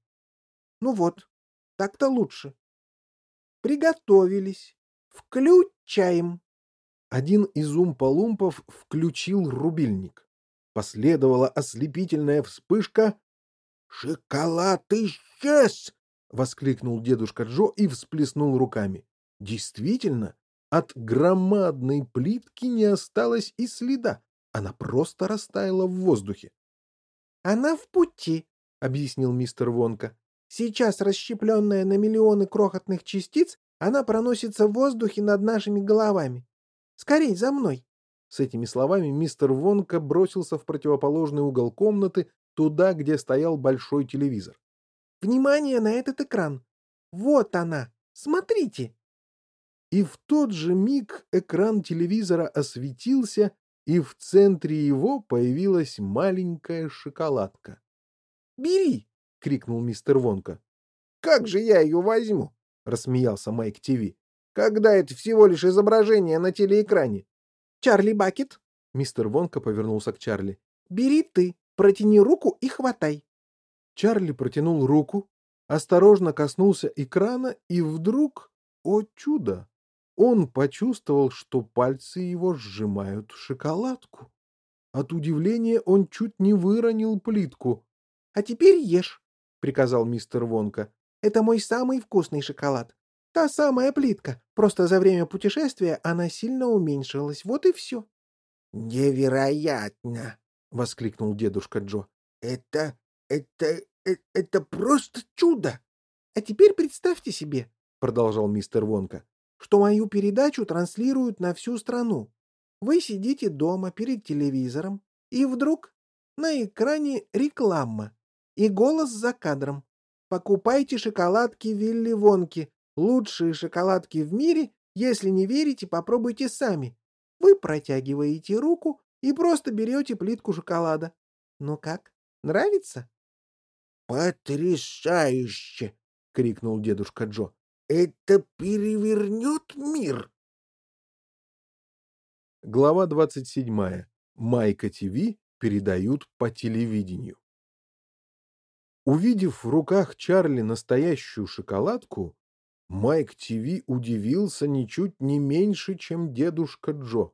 Ну вот, так-то лучше. Приготовились. Включаем. Один из умпа-лумпов включил рубильник. Последовала ослепительная вспышка, «Шоколад исчез!» — воскликнул дедушка Джо и всплеснул руками. Действительно, от громадной плитки не осталось и следа. Она просто растаяла в воздухе. «Она в пути», — объяснил мистер Вонка. «Сейчас, расщепленная на миллионы крохотных частиц, она проносится в воздухе над нашими головами. Скорей, за мной!» С этими словами мистер Вонка бросился в противоположный угол комнаты, туда, где стоял большой телевизор. «Внимание на этот экран! Вот она! Смотрите!» И в тот же миг экран телевизора осветился, и в центре его появилась маленькая шоколадка. «Бери!» — крикнул мистер Вонка. «Как же я ее возьму?» — рассмеялся Майк ТВ. «Когда это всего лишь изображение на телеэкране?» «Чарли Бакет?» — мистер Вонка повернулся к Чарли. «Бери ты, протяни руку и хватай». Чарли протянул руку, осторожно коснулся экрана и вдруг, о чудо, он почувствовал, что пальцы его сжимают шоколадку. От удивления он чуть не выронил плитку. — А теперь ешь, — приказал мистер Вонка. — Это мой самый вкусный шоколад. Та самая плитка. Просто за время путешествия она сильно уменьшилась. Вот и все. — Невероятно! — воскликнул дедушка Джо. — Это... это... Э, это просто чудо! — А теперь представьте себе, — продолжал мистер Вонка, что мою передачу транслируют на всю страну. Вы сидите дома перед телевизором, и вдруг на экране реклама и голос за кадром. Покупайте шоколадки Вилли Вонки, лучшие шоколадки в мире, если не верите, попробуйте сами. Вы протягиваете руку и просто берете плитку шоколада. Ну как, нравится? «Потрясающе!» — крикнул дедушка Джо. Это перевернет мир. Глава 27. Майка ТВ передают по телевидению. Увидев в руках Чарли настоящую шоколадку, Майк ТВ удивился ничуть не меньше, чем дедушка Джо.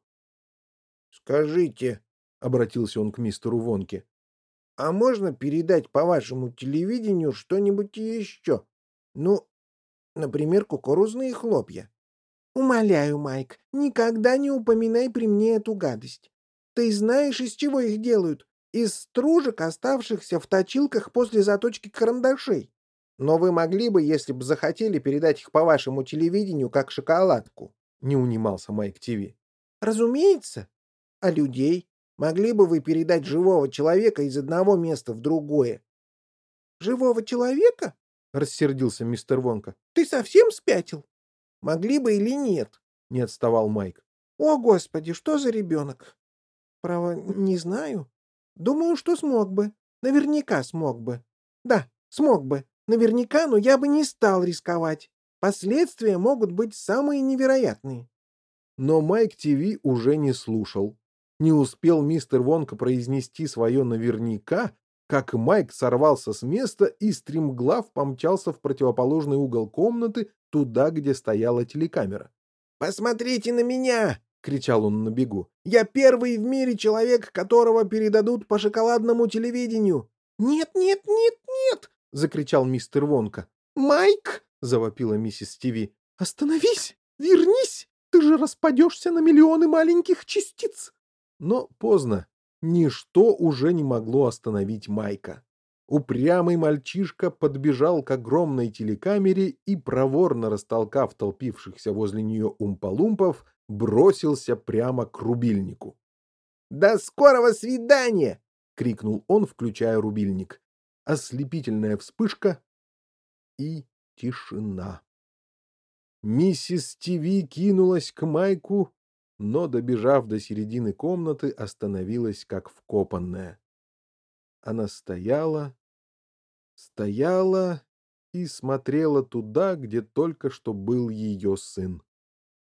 «Скажите», — обратился он к мистеру Вонке, — «а можно передать по вашему телевидению что-нибудь еще? Ну, Например, кукурузные хлопья. Умоляю, Майк, никогда не упоминай при мне эту гадость. Ты знаешь, из чего их делают? Из стружек, оставшихся в точилках после заточки карандашей. Но вы могли бы, если бы захотели, передать их по вашему телевидению как шоколадку, — не унимался Майк ТВ. Разумеется. А людей? Могли бы вы передать живого человека из одного места в другое? Живого человека? — рассердился мистер Вонка. — Ты совсем спятил? — Могли бы или нет, — не отставал Майк. — О, Господи, что за ребенок? — Право, не знаю. Думаю, что смог бы. Наверняка смог бы. Да, смог бы. Наверняка, но я бы не стал рисковать. Последствия могут быть самые невероятные. Но Майк ТВ уже не слушал. Не успел мистер Вонка произнести свое наверняка, как Майк сорвался с места и стремглав помчался в противоположный угол комнаты, туда, где стояла телекамера. «Посмотрите на меня!» — кричал он на бегу. «Я первый в мире человек, которого передадут по шоколадному телевидению!» «Нет, нет, нет, нет!» — закричал мистер Вонка. «Майк!» — завопила миссис Тиви. «Остановись! Вернись! Ты же распадешься на миллионы маленьких частиц!» Но поздно. Ничто уже не могло остановить Майка. Упрямый мальчишка подбежал к огромной телекамере и, проворно растолкав толпившихся возле нее умполумпов, бросился прямо к рубильнику. «До скорого свидания!» — крикнул он, включая рубильник. Ослепительная вспышка и тишина. Миссис Тиви кинулась к Майку, но, добежав до середины комнаты, остановилась как вкопанная. Она стояла, стояла и смотрела туда, где только что был ее сын.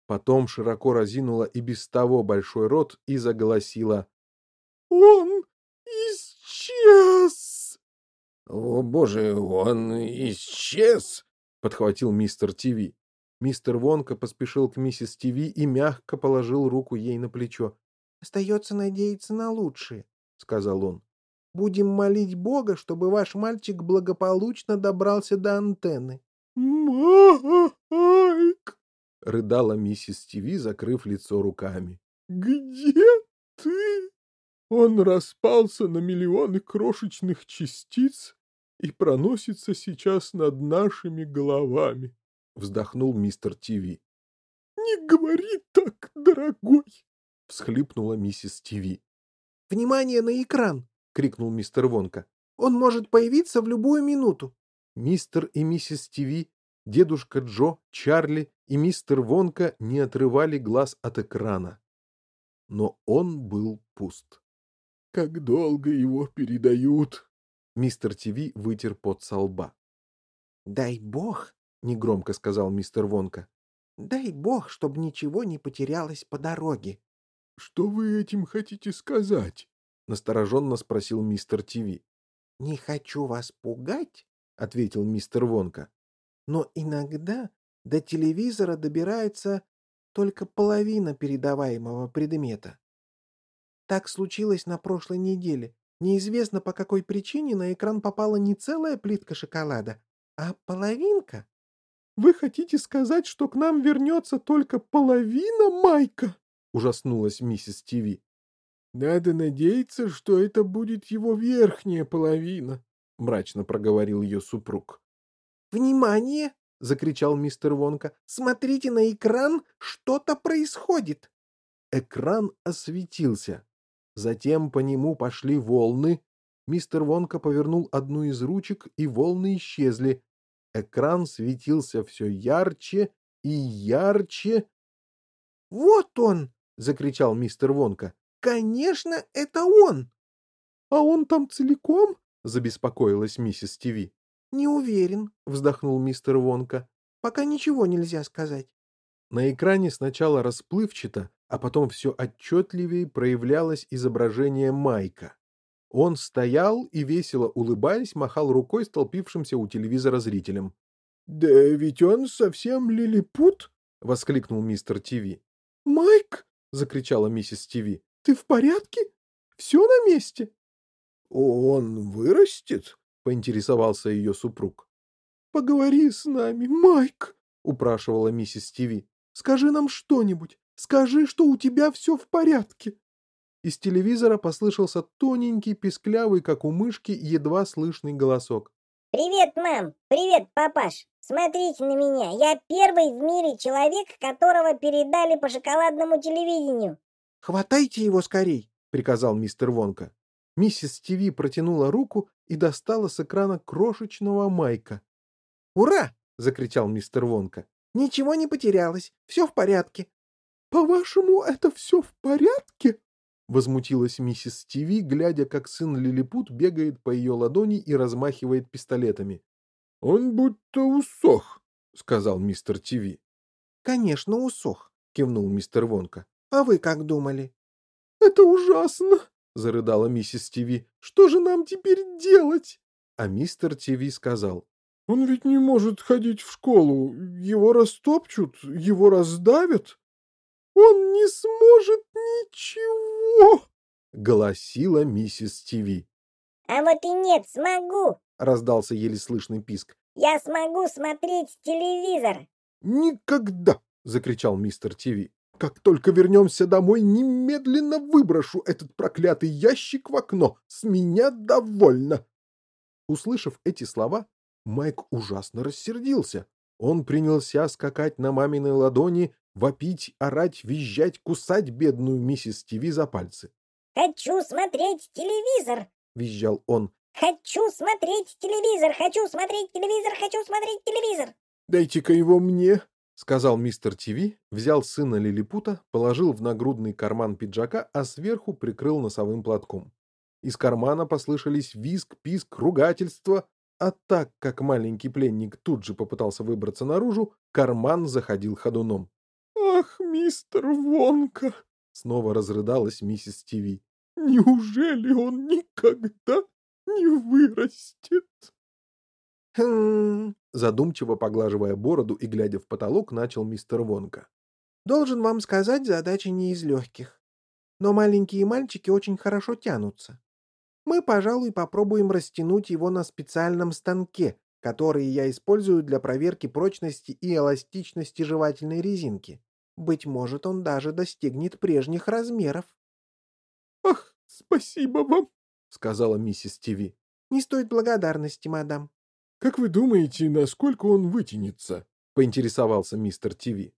Потом широко разинула и без того большой рот и заголосила. «Он исчез!» «О, боже, он исчез!» — подхватил мистер Тиви. Мистер Вонка поспешил к миссис Тиви и мягко положил руку ей на плечо. — Остается надеяться на лучшее, — сказал он. — Будем молить Бога, чтобы ваш мальчик благополучно добрался до антенны. — Майк! — рыдала миссис Тиви, закрыв лицо руками. — Где ты? Он распался на миллионы крошечных частиц и проносится сейчас над нашими головами вздохнул мистер Тиви. Не говори так, дорогой, всхлипнула миссис Тиви. Внимание на экран, крикнул мистер Вонка. Он может появиться в любую минуту. Мистер и миссис Тиви, дедушка Джо, Чарли и мистер Вонка не отрывали глаз от экрана. Но он был пуст. Как долго его передают? Мистер ТВ вытер пот со лба. «Дай бог», — негромко сказал мистер Вонка, — «дай бог, чтобы ничего не потерялось по дороге». «Что вы этим хотите сказать?» — настороженно спросил мистер ТВ. «Не хочу вас пугать», — ответил мистер Вонка, — «но иногда до телевизора добирается только половина передаваемого предмета. Так случилось на прошлой неделе. Неизвестно, по какой причине на экран попала не целая плитка шоколада, а половинка. «Вы хотите сказать, что к нам вернется только половина Майка?» — ужаснулась миссис Тиви. «Надо надеяться, что это будет его верхняя половина», — мрачно проговорил ее супруг. «Внимание!» — закричал мистер Вонка. «Смотрите на экран, что-то происходит!» Экран осветился. Затем по нему пошли волны. Мистер Вонка повернул одну из ручек, и волны исчезли. Экран светился все ярче и ярче. «Вот он!» — закричал мистер Вонка. «Конечно, это он!» «А он там целиком?» — забеспокоилась миссис Тиви. «Не уверен», — вздохнул мистер Вонка. «Пока ничего нельзя сказать». На экране сначала расплывчато, а потом все отчетливее проявлялось изображение Майка. Он стоял и, весело улыбаясь, махал рукой столпившимся у телевизора зрителям. «Да ведь он совсем лилипут!» — воскликнул мистер Тиви. «Майк!» — закричала миссис Тиви. «Ты в порядке? Все на месте?» «Он вырастет?» поинтересовался ее супруг. «Поговори с нами, Майк!» — упрашивала миссис Тиви. «Скажи нам что-нибудь. Скажи, что у тебя все в порядке». Из телевизора послышался тоненький, писклявый, как у мышки, едва слышный голосок. «Привет, мам! Привет, папаш! Смотрите на меня! Я первый в мире человек, которого передали по шоколадному телевидению!» «Хватайте его скорей!» — приказал мистер Вонка. Миссис ТВ протянула руку и достала с экрана крошечного Майка. «Ура!» — закричал мистер Вонка. «Ничего не потерялось. Все в порядке». «По-вашему, это все в порядке?» Возмутилась миссис ТВ, глядя, как сын Лилипут бегает по ее ладони и размахивает пистолетами. «Он будто усох», — сказал мистер ТВ. «Конечно, усох», — кивнул мистер Вонка. «А вы как думали?» «Это ужасно!» зарыдала миссис Тиви. «Что же нам теперь делать?» А мистер Тиви сказал. «Он ведь не может ходить в школу. Его растопчут, его раздавят. Он не сможет ничего!» — голосила миссис Тиви. «А вот и нет, смогу!» — раздался еле слышный писк. «Я смогу смотреть телевизор!» «Никогда!» — закричал мистер Тиви. Как только вернемся домой, немедленно выброшу этот проклятый ящик в окно. С меня довольно. Услышав эти слова, Майк ужасно рассердился. Он принялся скакать на маминой ладони, вопить, орать, визжать, кусать бедную миссис Тиви за пальцы. «Хочу смотреть телевизор!» — визжал он. «Хочу смотреть телевизор! Хочу смотреть телевизор! Хочу смотреть телевизор!» «Дайте-ка его мне!» — сказал мистер ТВ, взял сына Лилипута, положил в нагрудный карман пиджака, а сверху прикрыл носовым платком. Из кармана послышались визг, писк, ругательство, а так как маленький пленник тут же попытался выбраться наружу, карман заходил ходуном. «Ах, мистер Вонка!» — снова разрыдалась миссис ТВ. «Неужели он никогда не вырастет?» «Хм...» Задумчиво поглаживая бороду и глядя в потолок, начал мистер Вонка. «Должен вам сказать, задача не из легких. Но маленькие мальчики очень хорошо тянутся. Мы, пожалуй, попробуем растянуть его на специальном станке, который я использую для проверки прочности и эластичности жевательной резинки. Быть может, он даже достигнет прежних размеров». «Ах, спасибо вам!» — сказала миссис Тиви. «Не стоит благодарности, мадам. «Как вы думаете, насколько он вытянется?» — поинтересовался мистер Тиви.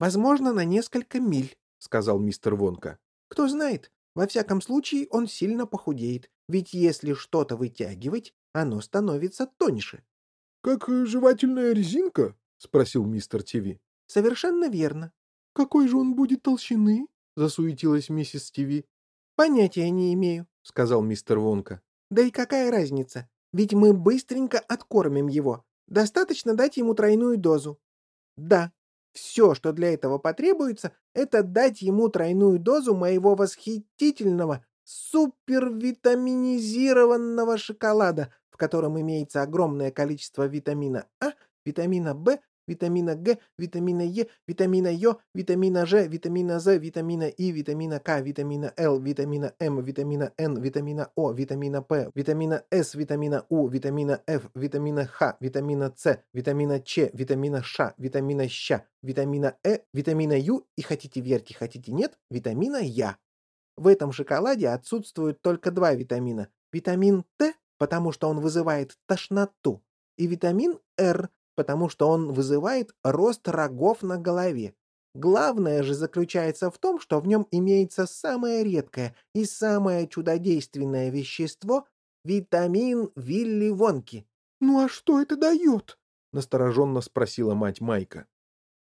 «Возможно, на несколько миль», — сказал мистер Вонка. «Кто знает, во всяком случае он сильно похудеет, ведь если что-то вытягивать, оно становится тоньше». «Как жевательная резинка?» — спросил мистер Тиви. «Совершенно верно». «Какой же он будет толщины?» — засуетилась миссис Тиви. «Понятия не имею», — сказал мистер Вонка. «Да и какая разница? Ведь мы быстренько откормим его. Достаточно дать ему тройную дозу. Да, все, что для этого потребуется, это дать ему тройную дозу моего восхитительного, супервитаминизированного шоколада, в котором имеется огромное количество витамина А, витамина В, витамина Г, витамина Е, витамина Ё, витамина Ж, витамина З, витамина И, витамина К, витамина Л, витамина М, витамина Н, витамина О, витамина П, витамина С, витамина У, витамина Ф, витамина Х, витамина С, витамина Ч, витамина Ш, витамина Щ, витамина Э, витамина Ю и, хотите верьте, хотите нет, витамина Я. В этом шоколаде отсутствуют только два витамина. Витамин Т, потому что он вызывает тошноту, и витамин Р, потому что он вызывает рост рогов на голове. Главное же заключается в том, что в нем имеется самое редкое и самое чудодейственное вещество — витамин Вилли Вонки. «Ну а что это дает?» — настороженно спросила мать Майка.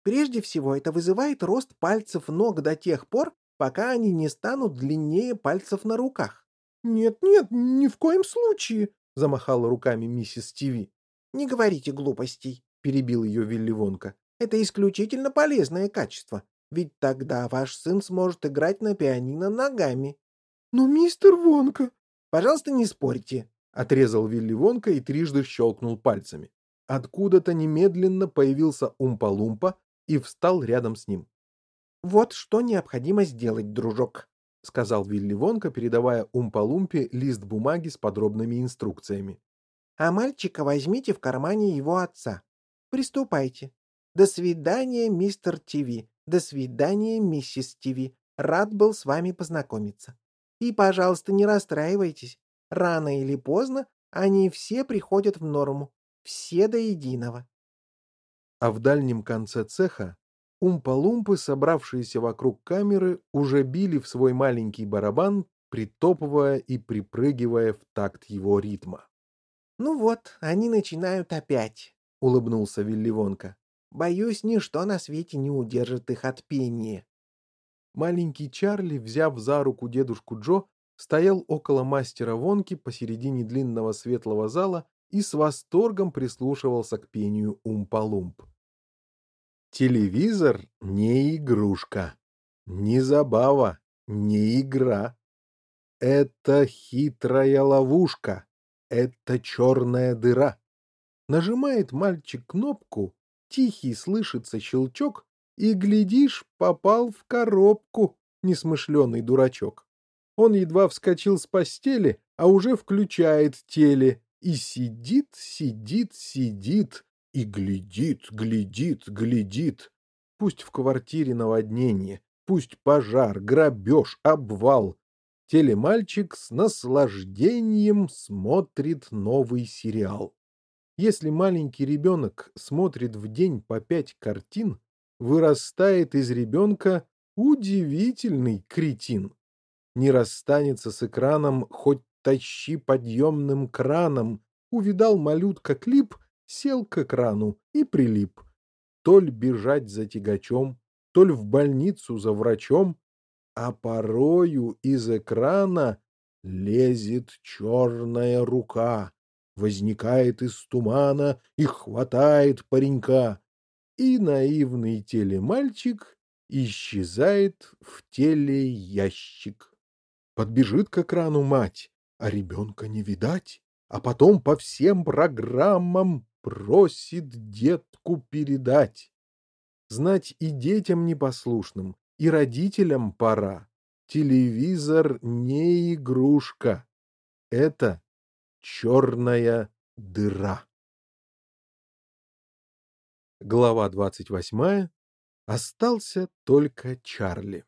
Прежде всего, это вызывает рост пальцев ног до тех пор, пока они не станут длиннее пальцев на руках. «Нет-нет, ни в коем случае!» — замахала руками миссис Тиви. «Не говорите глупостей», — перебил ее Вилли Вонка. «Это исключительно полезное качество, ведь тогда ваш сын сможет играть на пианино ногами». «Но мистер Вонка...» «Пожалуйста, не спорьте», — отрезал Вилли Вонка и трижды щелкнул пальцами. Откуда-то немедленно появился Умпа-Лумпа и встал рядом с ним. «Вот что необходимо сделать, дружок», — сказал Вилли Вонка, передавая Умпа-Лумпе лист бумаги с подробными инструкциями а мальчика возьмите в кармане его отца. Приступайте. До свидания, мистер Тиви. До свидания, миссис Тиви. Рад был с вами познакомиться. И, пожалуйста, не расстраивайтесь. Рано или поздно они все приходят в норму. Все до единого. А в дальнем конце цеха умпа-лумпы, собравшиеся вокруг камеры, уже били в свой маленький барабан, притопывая и припрыгивая в такт его ритма. «Ну вот, они начинают опять», — улыбнулся Вилливонка. «Боюсь, ничто на свете не удержит их от пения». Маленький Чарли, взяв за руку дедушку Джо, стоял около мастера Вонки посередине длинного светлого зала и с восторгом прислушивался к пению Умпа-Лумп. Телевизор не игрушка, не забава, не игра. Это хитрая ловушка, это черная дыра. Нажимает мальчик кнопку, тихий слышится щелчок, и, глядишь, попал в коробку, несмышленый дурачок. Он едва вскочил с постели, а уже включает теле, и сидит, сидит, сидит, и глядит, глядит, глядит. Пусть в квартире наводнение, пусть пожар, грабеж, обвал, телемальчик с наслаждением смотрит новый сериал. Если маленький ребенок смотрит в день по пять картин, вырастает из ребенка удивительный кретин. Не расстанется с экраном, хоть тащи подъемным краном. Увидал малютка клип, сел к экрану и прилип. Толь бежать за тягачом, толь в больницу за врачом, а порою из экрана лезет черная рука, возникает из тумана и хватает паренька, и наивный телемальчик исчезает в теле ящик. Подбежит к экрану мать, а ребенка не видать, а потом по всем программам просит детку передать. Знать и детям непослушным, и родителям пора. Телевизор не игрушка. Это черная дыра. Глава двадцать восьмая. Остался только Чарли.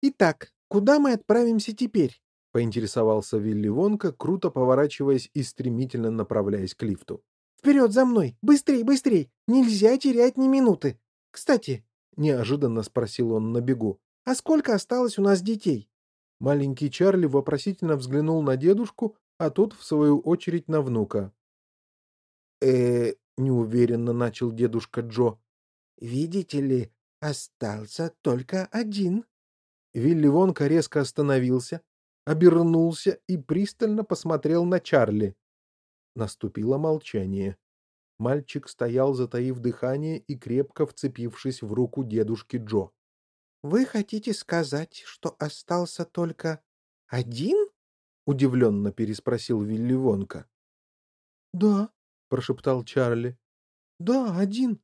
«Итак, куда мы отправимся теперь?» — поинтересовался Вилли Вонка, круто поворачиваясь и стремительно направляясь к лифту. «Вперед за мной! Быстрей, быстрей! Нельзя терять ни минуты! Кстати, — неожиданно спросил он на бегу, — а сколько осталось у нас детей? Маленький Чарли вопросительно взглянул на дедушку, а тот, в свою очередь, на внука. э неуверенно начал дедушка Джо. «Видите ли, остался только один». Вилли Вонка резко остановился, обернулся и пристально посмотрел на Чарли. Наступило молчание. Мальчик стоял, затаив дыхание и крепко вцепившись в руку дедушки Джо. — Вы хотите сказать, что остался только один? — удивленно переспросил Вилли Вонка. — Да, — прошептал Чарли. — Да, один.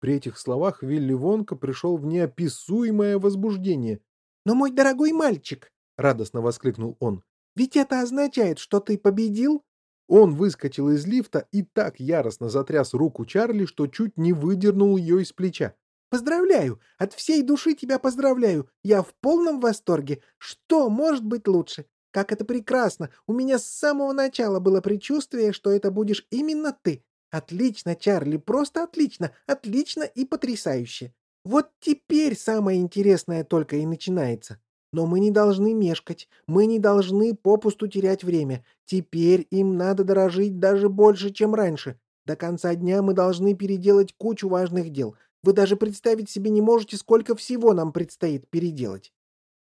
При этих словах Вилли Вонка пришел в неописуемое возбуждение. — Но, мой дорогой мальчик, — радостно воскликнул он, — ведь это означает, что ты победил? Он выскочил из лифта и так яростно затряс руку Чарли, что чуть не выдернул ее из плеча. «Поздравляю! От всей души тебя поздравляю! Я в полном восторге! Что может быть лучше? Как это прекрасно! У меня с самого начала было предчувствие, что это будешь именно ты. Отлично, Чарли, просто отлично, отлично и потрясающе. Вот теперь самое интересное только и начинается. Но мы не должны мешкать, мы не должны попусту терять время. Теперь им надо дорожить даже больше, чем раньше. До конца дня мы должны переделать кучу важных дел. Вы даже представить себе не можете, сколько всего нам предстоит переделать.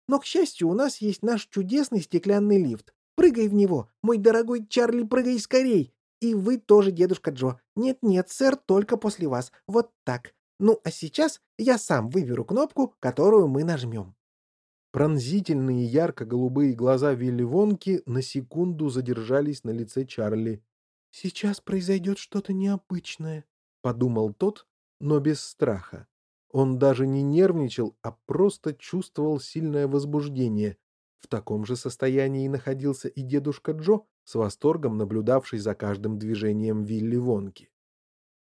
Но, к счастью, у нас есть наш чудесный стеклянный лифт. Прыгай в него, мой дорогой Чарли, прыгай скорей. И вы тоже, дедушка Джо. Нет-нет, сэр, только после вас. Вот так. Ну, а сейчас я сам выберу кнопку, которую мы нажмем. Пронзительные ярко-голубые глаза Вилли Вонки на секунду задержались на лице Чарли. «Сейчас произойдет что-то необычное», — подумал тот, но без страха. Он даже не нервничал, а просто чувствовал сильное возбуждение. В таком же состоянии находился и дедушка Джо, с восторгом наблюдавший за каждым движением Вилли Вонки.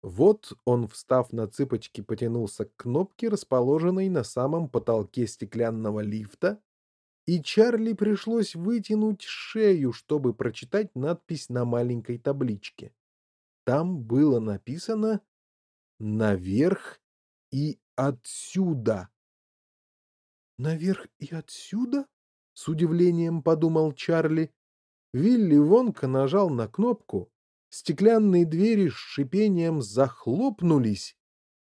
Вот он, встав на цыпочки, потянулся к кнопке, расположенной на самом потолке стеклянного лифта, и Чарли пришлось вытянуть шею, чтобы прочитать надпись на маленькой табличке. Там было написано «Наверх и отсюда. «Наверх и отсюда?» — с удивлением подумал Чарли. Вилли Вонка нажал на кнопку. Стеклянные двери с шипением захлопнулись.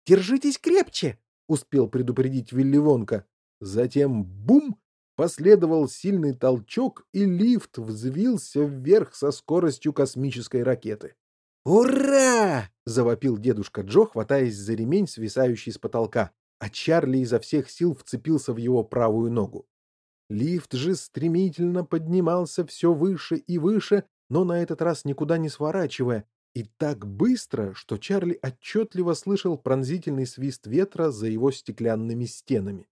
«Держитесь крепче!» — успел предупредить Вилли Вонка. Затем бум! Последовал сильный толчок, и лифт взвился вверх со скоростью космической ракеты. «Ура!» — завопил дедушка Джо, хватаясь за ремень, свисающий с потолка, а Чарли изо всех сил вцепился в его правую ногу. Лифт же стремительно поднимался все выше и выше, но на этот раз никуда не сворачивая, и так быстро, что Чарли отчетливо слышал пронзительный свист ветра за его стеклянными стенами.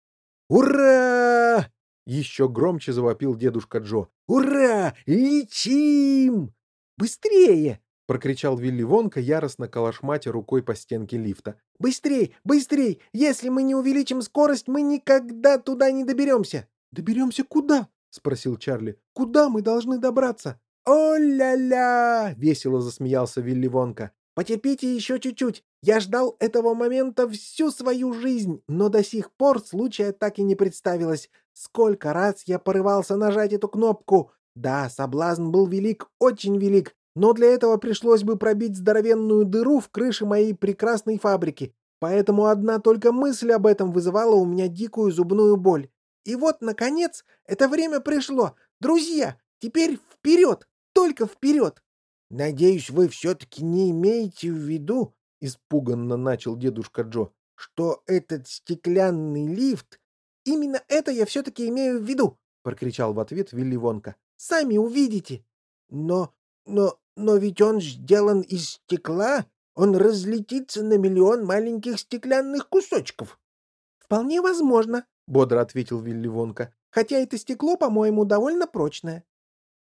«Ура!» — еще громче завопил дедушка Джо. «Ура! Летим!» «Быстрее!» — прокричал Вилли Вонка, яростно калашматя рукой по стенке лифта. «Быстрей! Быстрей! Если мы не увеличим скорость, мы никогда туда не доберемся!» «Доберемся куда?» — спросил Чарли. «Куда мы должны добраться?» «О-ля-ля!» — весело засмеялся Вилли Вонка. «Потерпите еще чуть-чуть. Я ждал этого момента всю свою жизнь, но до сих пор случая так и не представилось. Сколько раз я порывался нажать эту кнопку. Да, соблазн был велик, очень велик, но для этого пришлось бы пробить здоровенную дыру в крыше моей прекрасной фабрики. Поэтому одна только мысль об этом вызывала у меня дикую зубную боль. И вот, наконец, это время пришло. Друзья, теперь вперед, только вперед. Надеюсь, вы все-таки не имеете в виду, испуганно начал дедушка Джо, что этот стеклянный лифт... Именно это я все-таки имею в виду, прокричал в ответ Вилли Вонка. Сами увидите. Но, но но ведь он сделан из стекла, он разлетится на миллион маленьких стеклянных кусочков. — Вполне возможно, — бодро ответил Вилли Вонка, — хотя это стекло, по-моему, довольно прочное.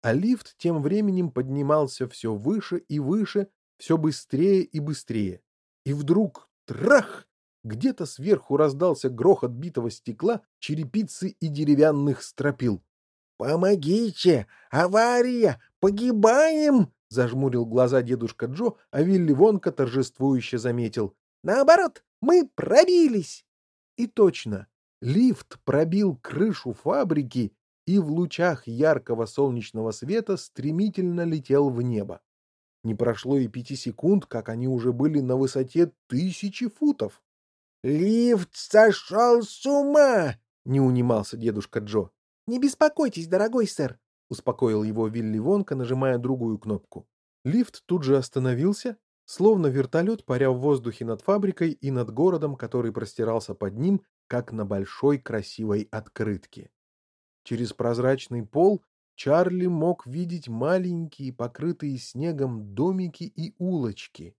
А лифт тем временем поднимался все выше и выше, все быстрее и быстрее. И вдруг — трах! Где-то сверху раздался грохот битого стекла, черепицы и деревянных стропил. «Помогите! Авария! Погибаем!» — зажмурил глаза дедушка Джо, а Вилли Вонка торжествующе заметил. «Наоборот, мы пробились!» И точно, лифт пробил крышу фабрики и в лучах яркого солнечного света стремительно летел в небо. Не прошло и пяти секунд, как они уже были на высоте тысячи футов. «Лифт сошел с ума!» — не унимался дедушка Джо. Не беспокойтесь, дорогой сэр, — успокоил его Вилли Вонка, нажимая другую кнопку. Лифт тут же остановился, словно вертолет, паря в воздухе над фабрикой и над городом, который простирался под ним, как на большой красивой открытке. Через прозрачный пол Чарли мог видеть маленькие, покрытые снегом домики и улочки.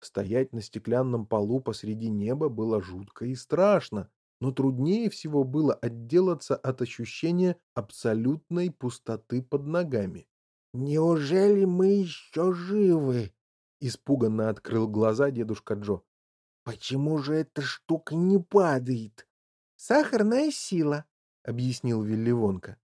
Стоять на стеклянном полу посреди неба было жутко и страшно, но труднее всего было отделаться от ощущения абсолютной пустоты под ногами. «Неужели мы еще живы?» — испуганно открыл глаза дедушка Джо. «Почему же эта штука не падает?» «Сахарная сила», — объяснил Вилли Вонка.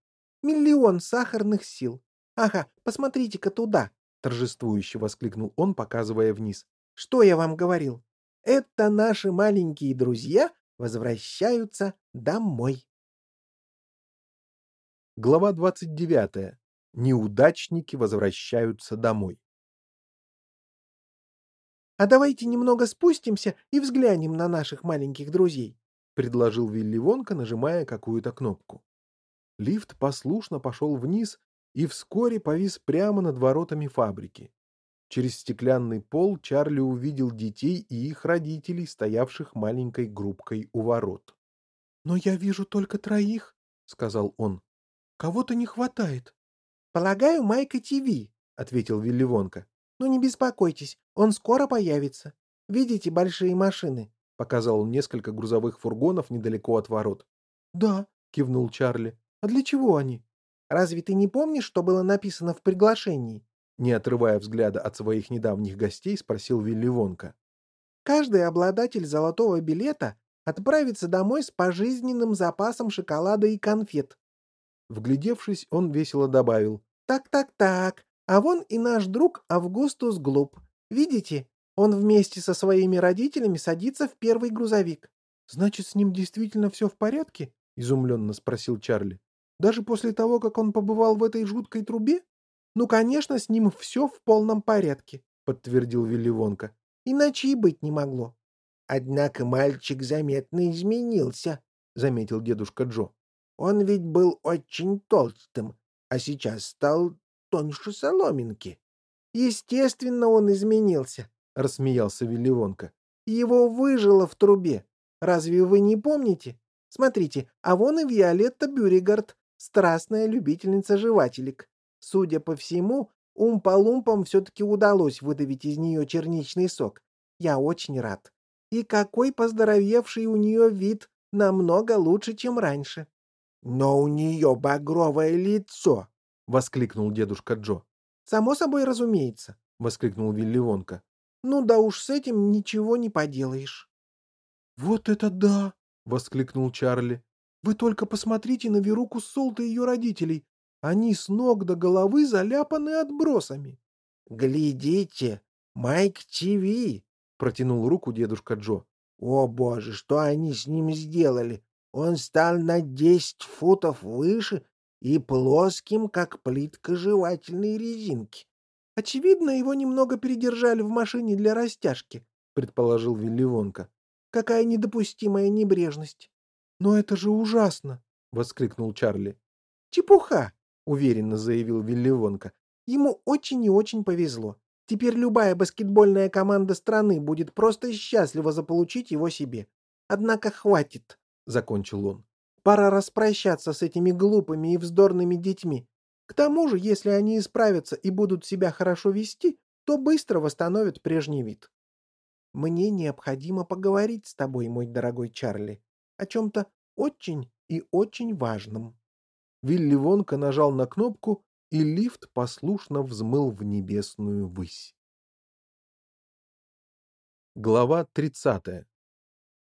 «Миллион сахарных сил. Ага, посмотрите-ка туда!» — торжествующе воскликнул он, показывая вниз. «Что я вам говорил? Это наши маленькие друзья возвращаются домой. Глава 29. Неудачники возвращаются домой. «А давайте немного спустимся и взглянем на наших маленьких друзей», — предложил Вилли Вонка, нажимая какую-то кнопку. Лифт послушно пошел вниз и вскоре повис прямо над воротами фабрики. Через стеклянный пол Чарли увидел детей и их родителей, стоявших маленькой группкой у ворот. — Но я вижу только троих, — сказал он. — Кого-то не хватает. — Полагаю, Майка ТВ, — ответил Вилливонка. — Но не беспокойтесь, он скоро появится. Видите большие машины? — показал он несколько грузовых фургонов недалеко от ворот. — Да, — кивнул Чарли. — А для чего они? — Разве ты не помнишь, что было написано в приглашении? Не отрывая взгляда от своих недавних гостей, спросил Вилли Вонка. «Каждый обладатель золотого билета отправится домой с пожизненным запасом шоколада и конфет». Вглядевшись, он весело добавил. «Так-так-так, а вон и наш друг Августус Глуп. Видите, он вместе со своими родителями садится в первый грузовик». «Значит, с ним действительно все в порядке?» — изумленно спросил Чарли. «Даже после того, как он побывал в этой жуткой трубе?» «Ну, конечно, с ним все в полном порядке», — подтвердил Вилли Вонка. «Иначе и быть не могло». «Однако мальчик заметно изменился», — заметил дедушка Джо. «Он ведь был очень толстым, а сейчас стал тоньше соломинки». «Естественно, он изменился», — рассмеялся Вилли Вонка. «Его выжило в трубе. Разве вы не помните? Смотрите, а вон и Виолетта Бюригард, страстная любительница жевателек. Судя по всему, умпа-лумпам все-таки удалось выдавить из нее черничный сок. Я очень рад. И какой поздоровевший у нее вид, намного лучше, чем раньше. — Но у нее багровое лицо! — воскликнул дедушка Джо. — Само собой разумеется, — воскликнул Вилли Вонка. — Ну да уж с этим ничего не поделаешь. — Вот это да! — воскликнул Чарли. — Вы только посмотрите на Веруку Солта и ее родителей. Они с ног до головы заляпаны отбросами. — Глядите, Майк ТВ! — протянул руку дедушка Джо. — О, боже, что они с ним сделали! Он стал на десять футов выше и плоским, как плитка жевательной резинки. — Очевидно, его немного передержали в машине для растяжки, — предположил Вилли Вонка. — Какая недопустимая небрежность! — Но это же ужасно! — воскликнул Чарли. — Чепуха! уверенно заявил Вилли Вонка. Ему очень и очень повезло. Теперь любая баскетбольная команда страны будет просто счастлива заполучить его себе. Однако хватит, закончил он. Пора распрощаться с этими глупыми и вздорными детьми. К тому же, если они исправятся и будут себя хорошо вести, то быстро восстановят прежний вид. Мне необходимо поговорить с тобой, мой дорогой Чарли, о чем-то очень и очень важном. Вилли Вонка нажал на кнопку, и лифт послушно взмыл в небесную высь. Глава 30.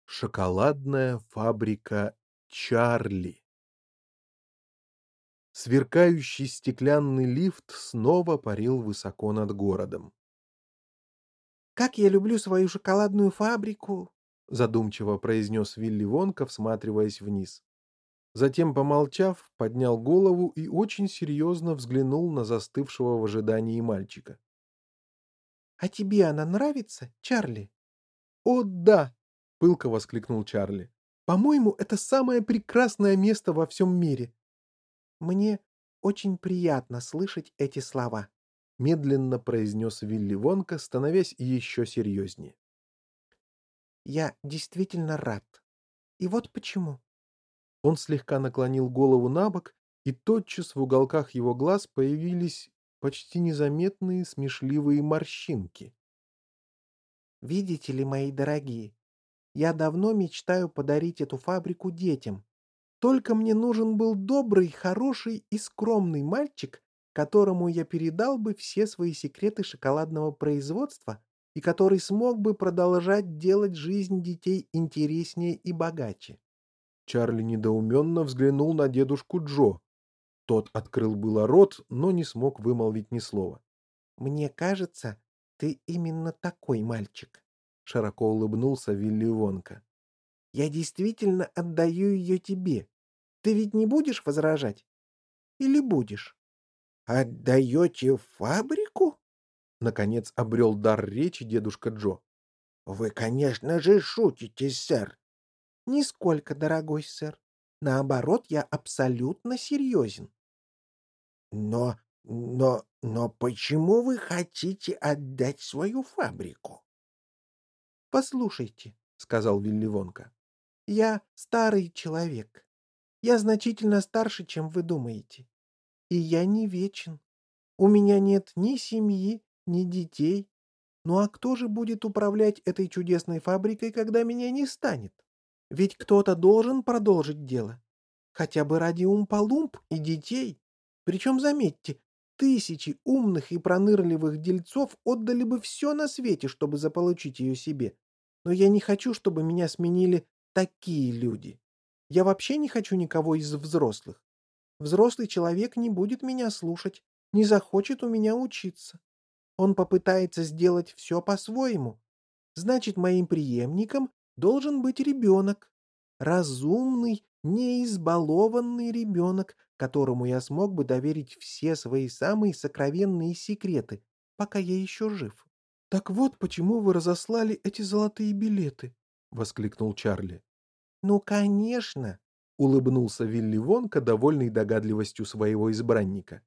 Шоколадная фабрика Чарли. Сверкающий стеклянный лифт снова парил высоко над городом. «Как я люблю свою шоколадную фабрику!» — задумчиво произнес Вилли Вонка, всматриваясь вниз. Затем, помолчав, поднял голову и очень серьезно взглянул на застывшего в ожидании мальчика. — А тебе она нравится, Чарли? — О, да! — пылко воскликнул Чарли. — По-моему, это самое прекрасное место во всем мире. Мне очень приятно слышать эти слова, медленно произнес Вилли Вонка, становясь еще серьезнее. Я действительно рад. И вот почему. Он слегка наклонил голову на бок, и тотчас в уголках его глаз появились почти незаметные смешливые морщинки. «Видите ли, мои дорогие, я давно мечтаю подарить эту фабрику детям. Только мне нужен был добрый, хороший и скромный мальчик, которому я передал бы все свои секреты шоколадного производства и который смог бы продолжать делать жизнь детей интереснее и богаче. Чарли недоуменно взглянул на дедушку Джо. Тот открыл было рот, но не смог вымолвить ни слова. «Мне кажется, ты именно такой мальчик», — широко улыбнулся Вилли Вонка. «Я действительно отдаю ее тебе. Ты ведь не будешь возражать? Или будешь?» «Отдаете фабрику?» Наконец обрел дар речи дедушка Джо. «Вы, конечно же, шутите, сэр». «Нисколько, дорогой сэр. Наоборот, я абсолютно серьезен». «Но, но, но почему вы хотите отдать свою фабрику?» «Послушайте», — сказал Вилли Вонка, — «я старый человек. Я значительно старше, чем вы думаете. И я не вечен. У меня нет ни семьи, ни детей. Ну а кто же будет управлять этой чудесной фабрикой, когда меня не станет? Ведь кто-то должен продолжить дело. Хотя бы ради умпалумп и детей. Причем, заметьте, тысячи умных и пронырливых дельцов отдали бы все на свете, чтобы заполучить ее себе. Но я не хочу, чтобы меня сменили такие люди. Я вообще не хочу никого из взрослых. Взрослый человек не будет меня слушать, не захочет у меня учиться. Он попытается сделать все по-своему. Значит, моим преемником должен быть ребенок. Разумный, неизбалованный ребенок, которому я смог бы доверить все свои самые сокровенные секреты, пока я еще жив. — Так вот почему вы разослали эти золотые билеты, — воскликнул Чарли. — Ну, конечно, — улыбнулся Вилли Вонка, довольный догадливостью своего избранника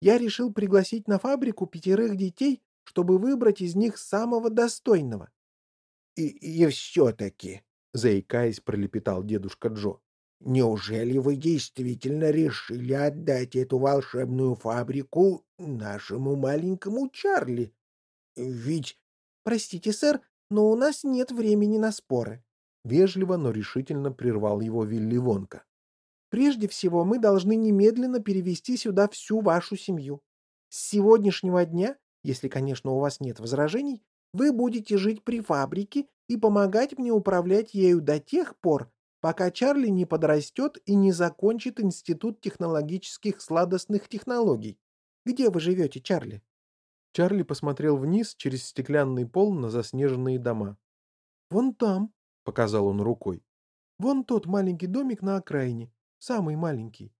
я решил пригласить на фабрику пятерых детей, чтобы выбрать из них самого достойного. — И, и все-таки, — заикаясь, пролепетал дедушка Джо, — неужели вы действительно решили отдать эту волшебную фабрику нашему маленькому Чарли? Ведь... — Простите, сэр, но у нас нет времени на споры. Вежливо, но решительно прервал его Вилли Вонка. Прежде всего, мы должны немедленно перевести сюда всю вашу семью. С сегодняшнего дня, если, конечно, у вас нет возражений, вы будете жить при фабрике и помогать мне управлять ею до тех пор, пока Чарли не подрастет и не закончит Институт технологических сладостных технологий. Где вы живете, Чарли? Чарли посмотрел вниз через стеклянный пол на заснеженные дома. «Вон там», — показал он рукой. «Вон тот маленький домик на окраине. Самый маленький.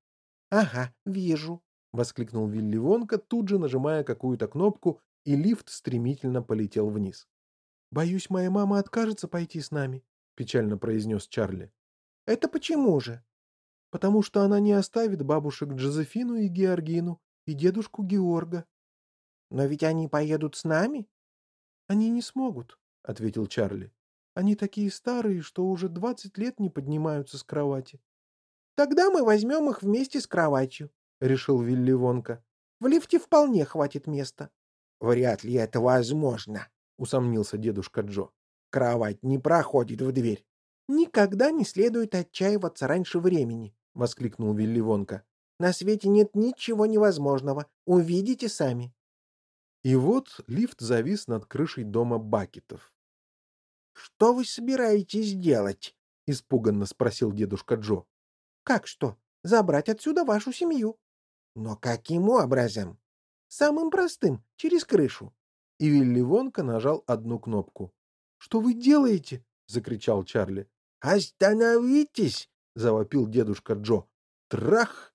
— Ага, вижу, — воскликнул Вилли Вонка, тут же нажимая какую-то кнопку, и лифт стремительно полетел вниз. — Боюсь, моя мама откажется пойти с нами, — печально произнес Чарли. — Это почему же? — Потому что она не оставит бабушек Джозефину и Георгину и дедушку Георга. — Но ведь они поедут с нами? — Они не смогут, — ответил Чарли. — Они такие старые, что уже двадцать лет не поднимаются с кровати. Тогда мы возьмем их вместе с кроватью, — решил Вилли Вонка. В лифте вполне хватит места. — Вряд ли это возможно, — усомнился дедушка Джо. — Кровать не проходит в дверь. — Никогда не следует отчаиваться раньше времени, — воскликнул Вилли Вонка. — На свете нет ничего невозможного. Увидите сами. И вот лифт завис над крышей дома Бакетов. — Что вы собираетесь делать? — испуганно спросил дедушка Джо. Как что? Забрать отсюда вашу семью. Но каким образом? Самым простым, через крышу. И Вилли Вонка нажал одну кнопку. Что вы делаете? закричал Чарли. Остановитесь! завопил дедушка Джо. Трах!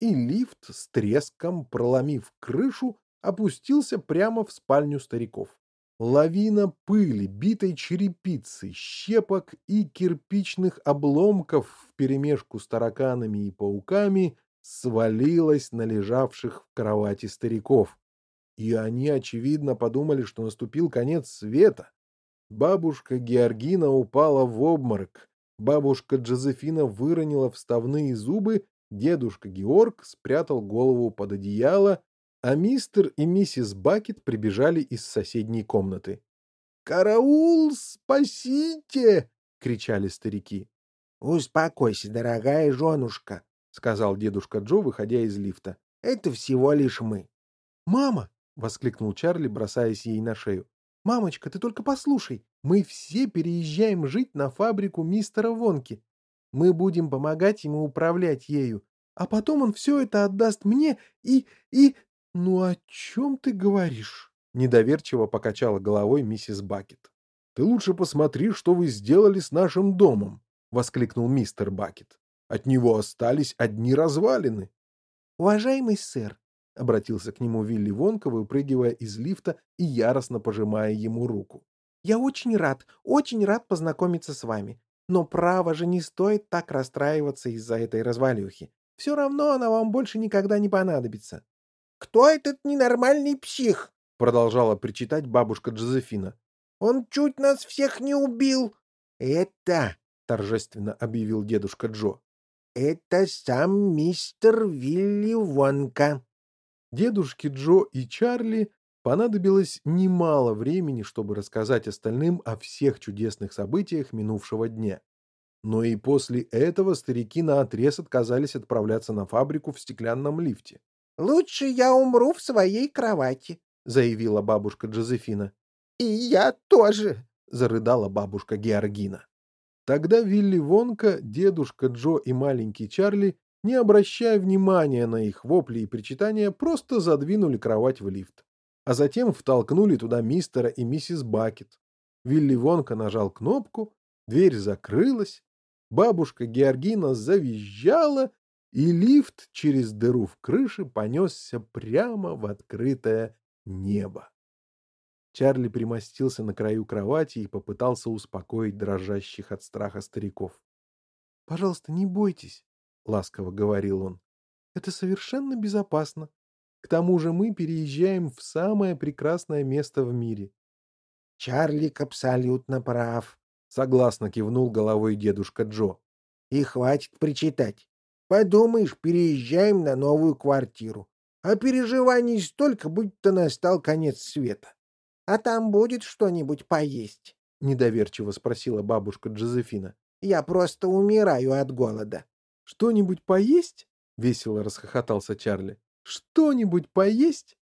И лифт с треском, проломив крышу, опустился прямо в спальню стариков. Лавина пыли, битой черепицы, щепок и кирпичных обломков вперемешку с тараканами и пауками свалилась на лежавших в кровати стариков. И они, очевидно, подумали, что наступил конец света. Бабушка Георгина упала в обморок. Бабушка Джозефина выронила вставные зубы, дедушка Георг спрятал голову под одеяло, а мистер и миссис Бакет прибежали из соседней комнаты. «Караул, спасите!» — кричали старики. «Успокойся, дорогая женушка», — сказал дедушка Джо, выходя из лифта. «Это всего лишь мы». «Мама!» — воскликнул Чарли, бросаясь ей на шею. «Мамочка, ты только послушай, мы все переезжаем жить на фабрику мистера Вонки. Мы будем помогать ему управлять ею, а потом он все это отдаст мне и... и... Ну о чем ты говоришь?» Недоверчиво покачала головой миссис Бакет. «Ты лучше посмотри, что вы сделали с нашим домом!» — воскликнул мистер Бакет. «От него остались одни развалины!» «Уважаемый сэр, — обратился к нему Вилли Вонка, выпрыгивая из лифта и яростно пожимая ему руку. «Я очень рад, очень рад познакомиться с вами. Но право же не стоит так расстраиваться из-за этой развалюхи. Все равно она вам больше никогда не понадобится». «Кто этот ненормальный псих?» — продолжала причитать бабушка Джозефина. «Он чуть нас всех не убил!» «Это...» — торжественно объявил дедушка Джо. «Это сам мистер Вилли Вонка». Дедушке Джо и Чарли понадобилось немало времени, чтобы рассказать остальным о всех чудесных событиях минувшего дня. Но и после этого старики наотрез отказались отправляться на фабрику в стеклянном лифте. «Лучше я умру в своей кровати», — заявила бабушка Джозефина. «И я тоже», — зарыдала бабушка Георгина. Тогда Вилли Вонка, дедушка Джо и маленький Чарли не обращая внимания на их вопли и причитания, просто задвинули кровать в лифт. А затем втолкнули туда мистера и миссис Бакет. Вилли Вонка нажал кнопку, дверь закрылась, бабушка Георгина завизжала, и лифт через дыру в крыше понесся прямо в открытое небо. Чарли примостился на краю кровати и попытался успокоить дрожащих от страха стариков. — Пожалуйста, не бойтесь, — ласково говорил он. «Это совершенно безопасно. К тому же мы переезжаем в самое прекрасное место в мире». «Чарлик абсолютно прав», — согласно кивнул головой дедушка Джо. «И хватит причитать. Подумаешь, переезжаем на новую квартиру. А переживаний столько, будто настал конец света. А там будет что-нибудь поесть?» — недоверчиво спросила бабушка Джозефина. «Я просто умираю от голода». Что-нибудь поесть? Весело расхохотался Чарли. Что-нибудь поесть?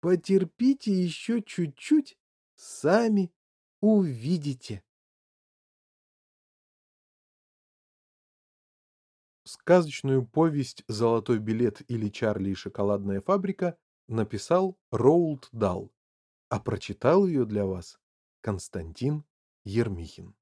Потерпите еще чуть-чуть, сами увидите. Сказочную повесть «Золотой билет» или «Чарли и шоколадная фабрика» написал Роулд Дал, а прочитал ее для вас Константин Ермихин.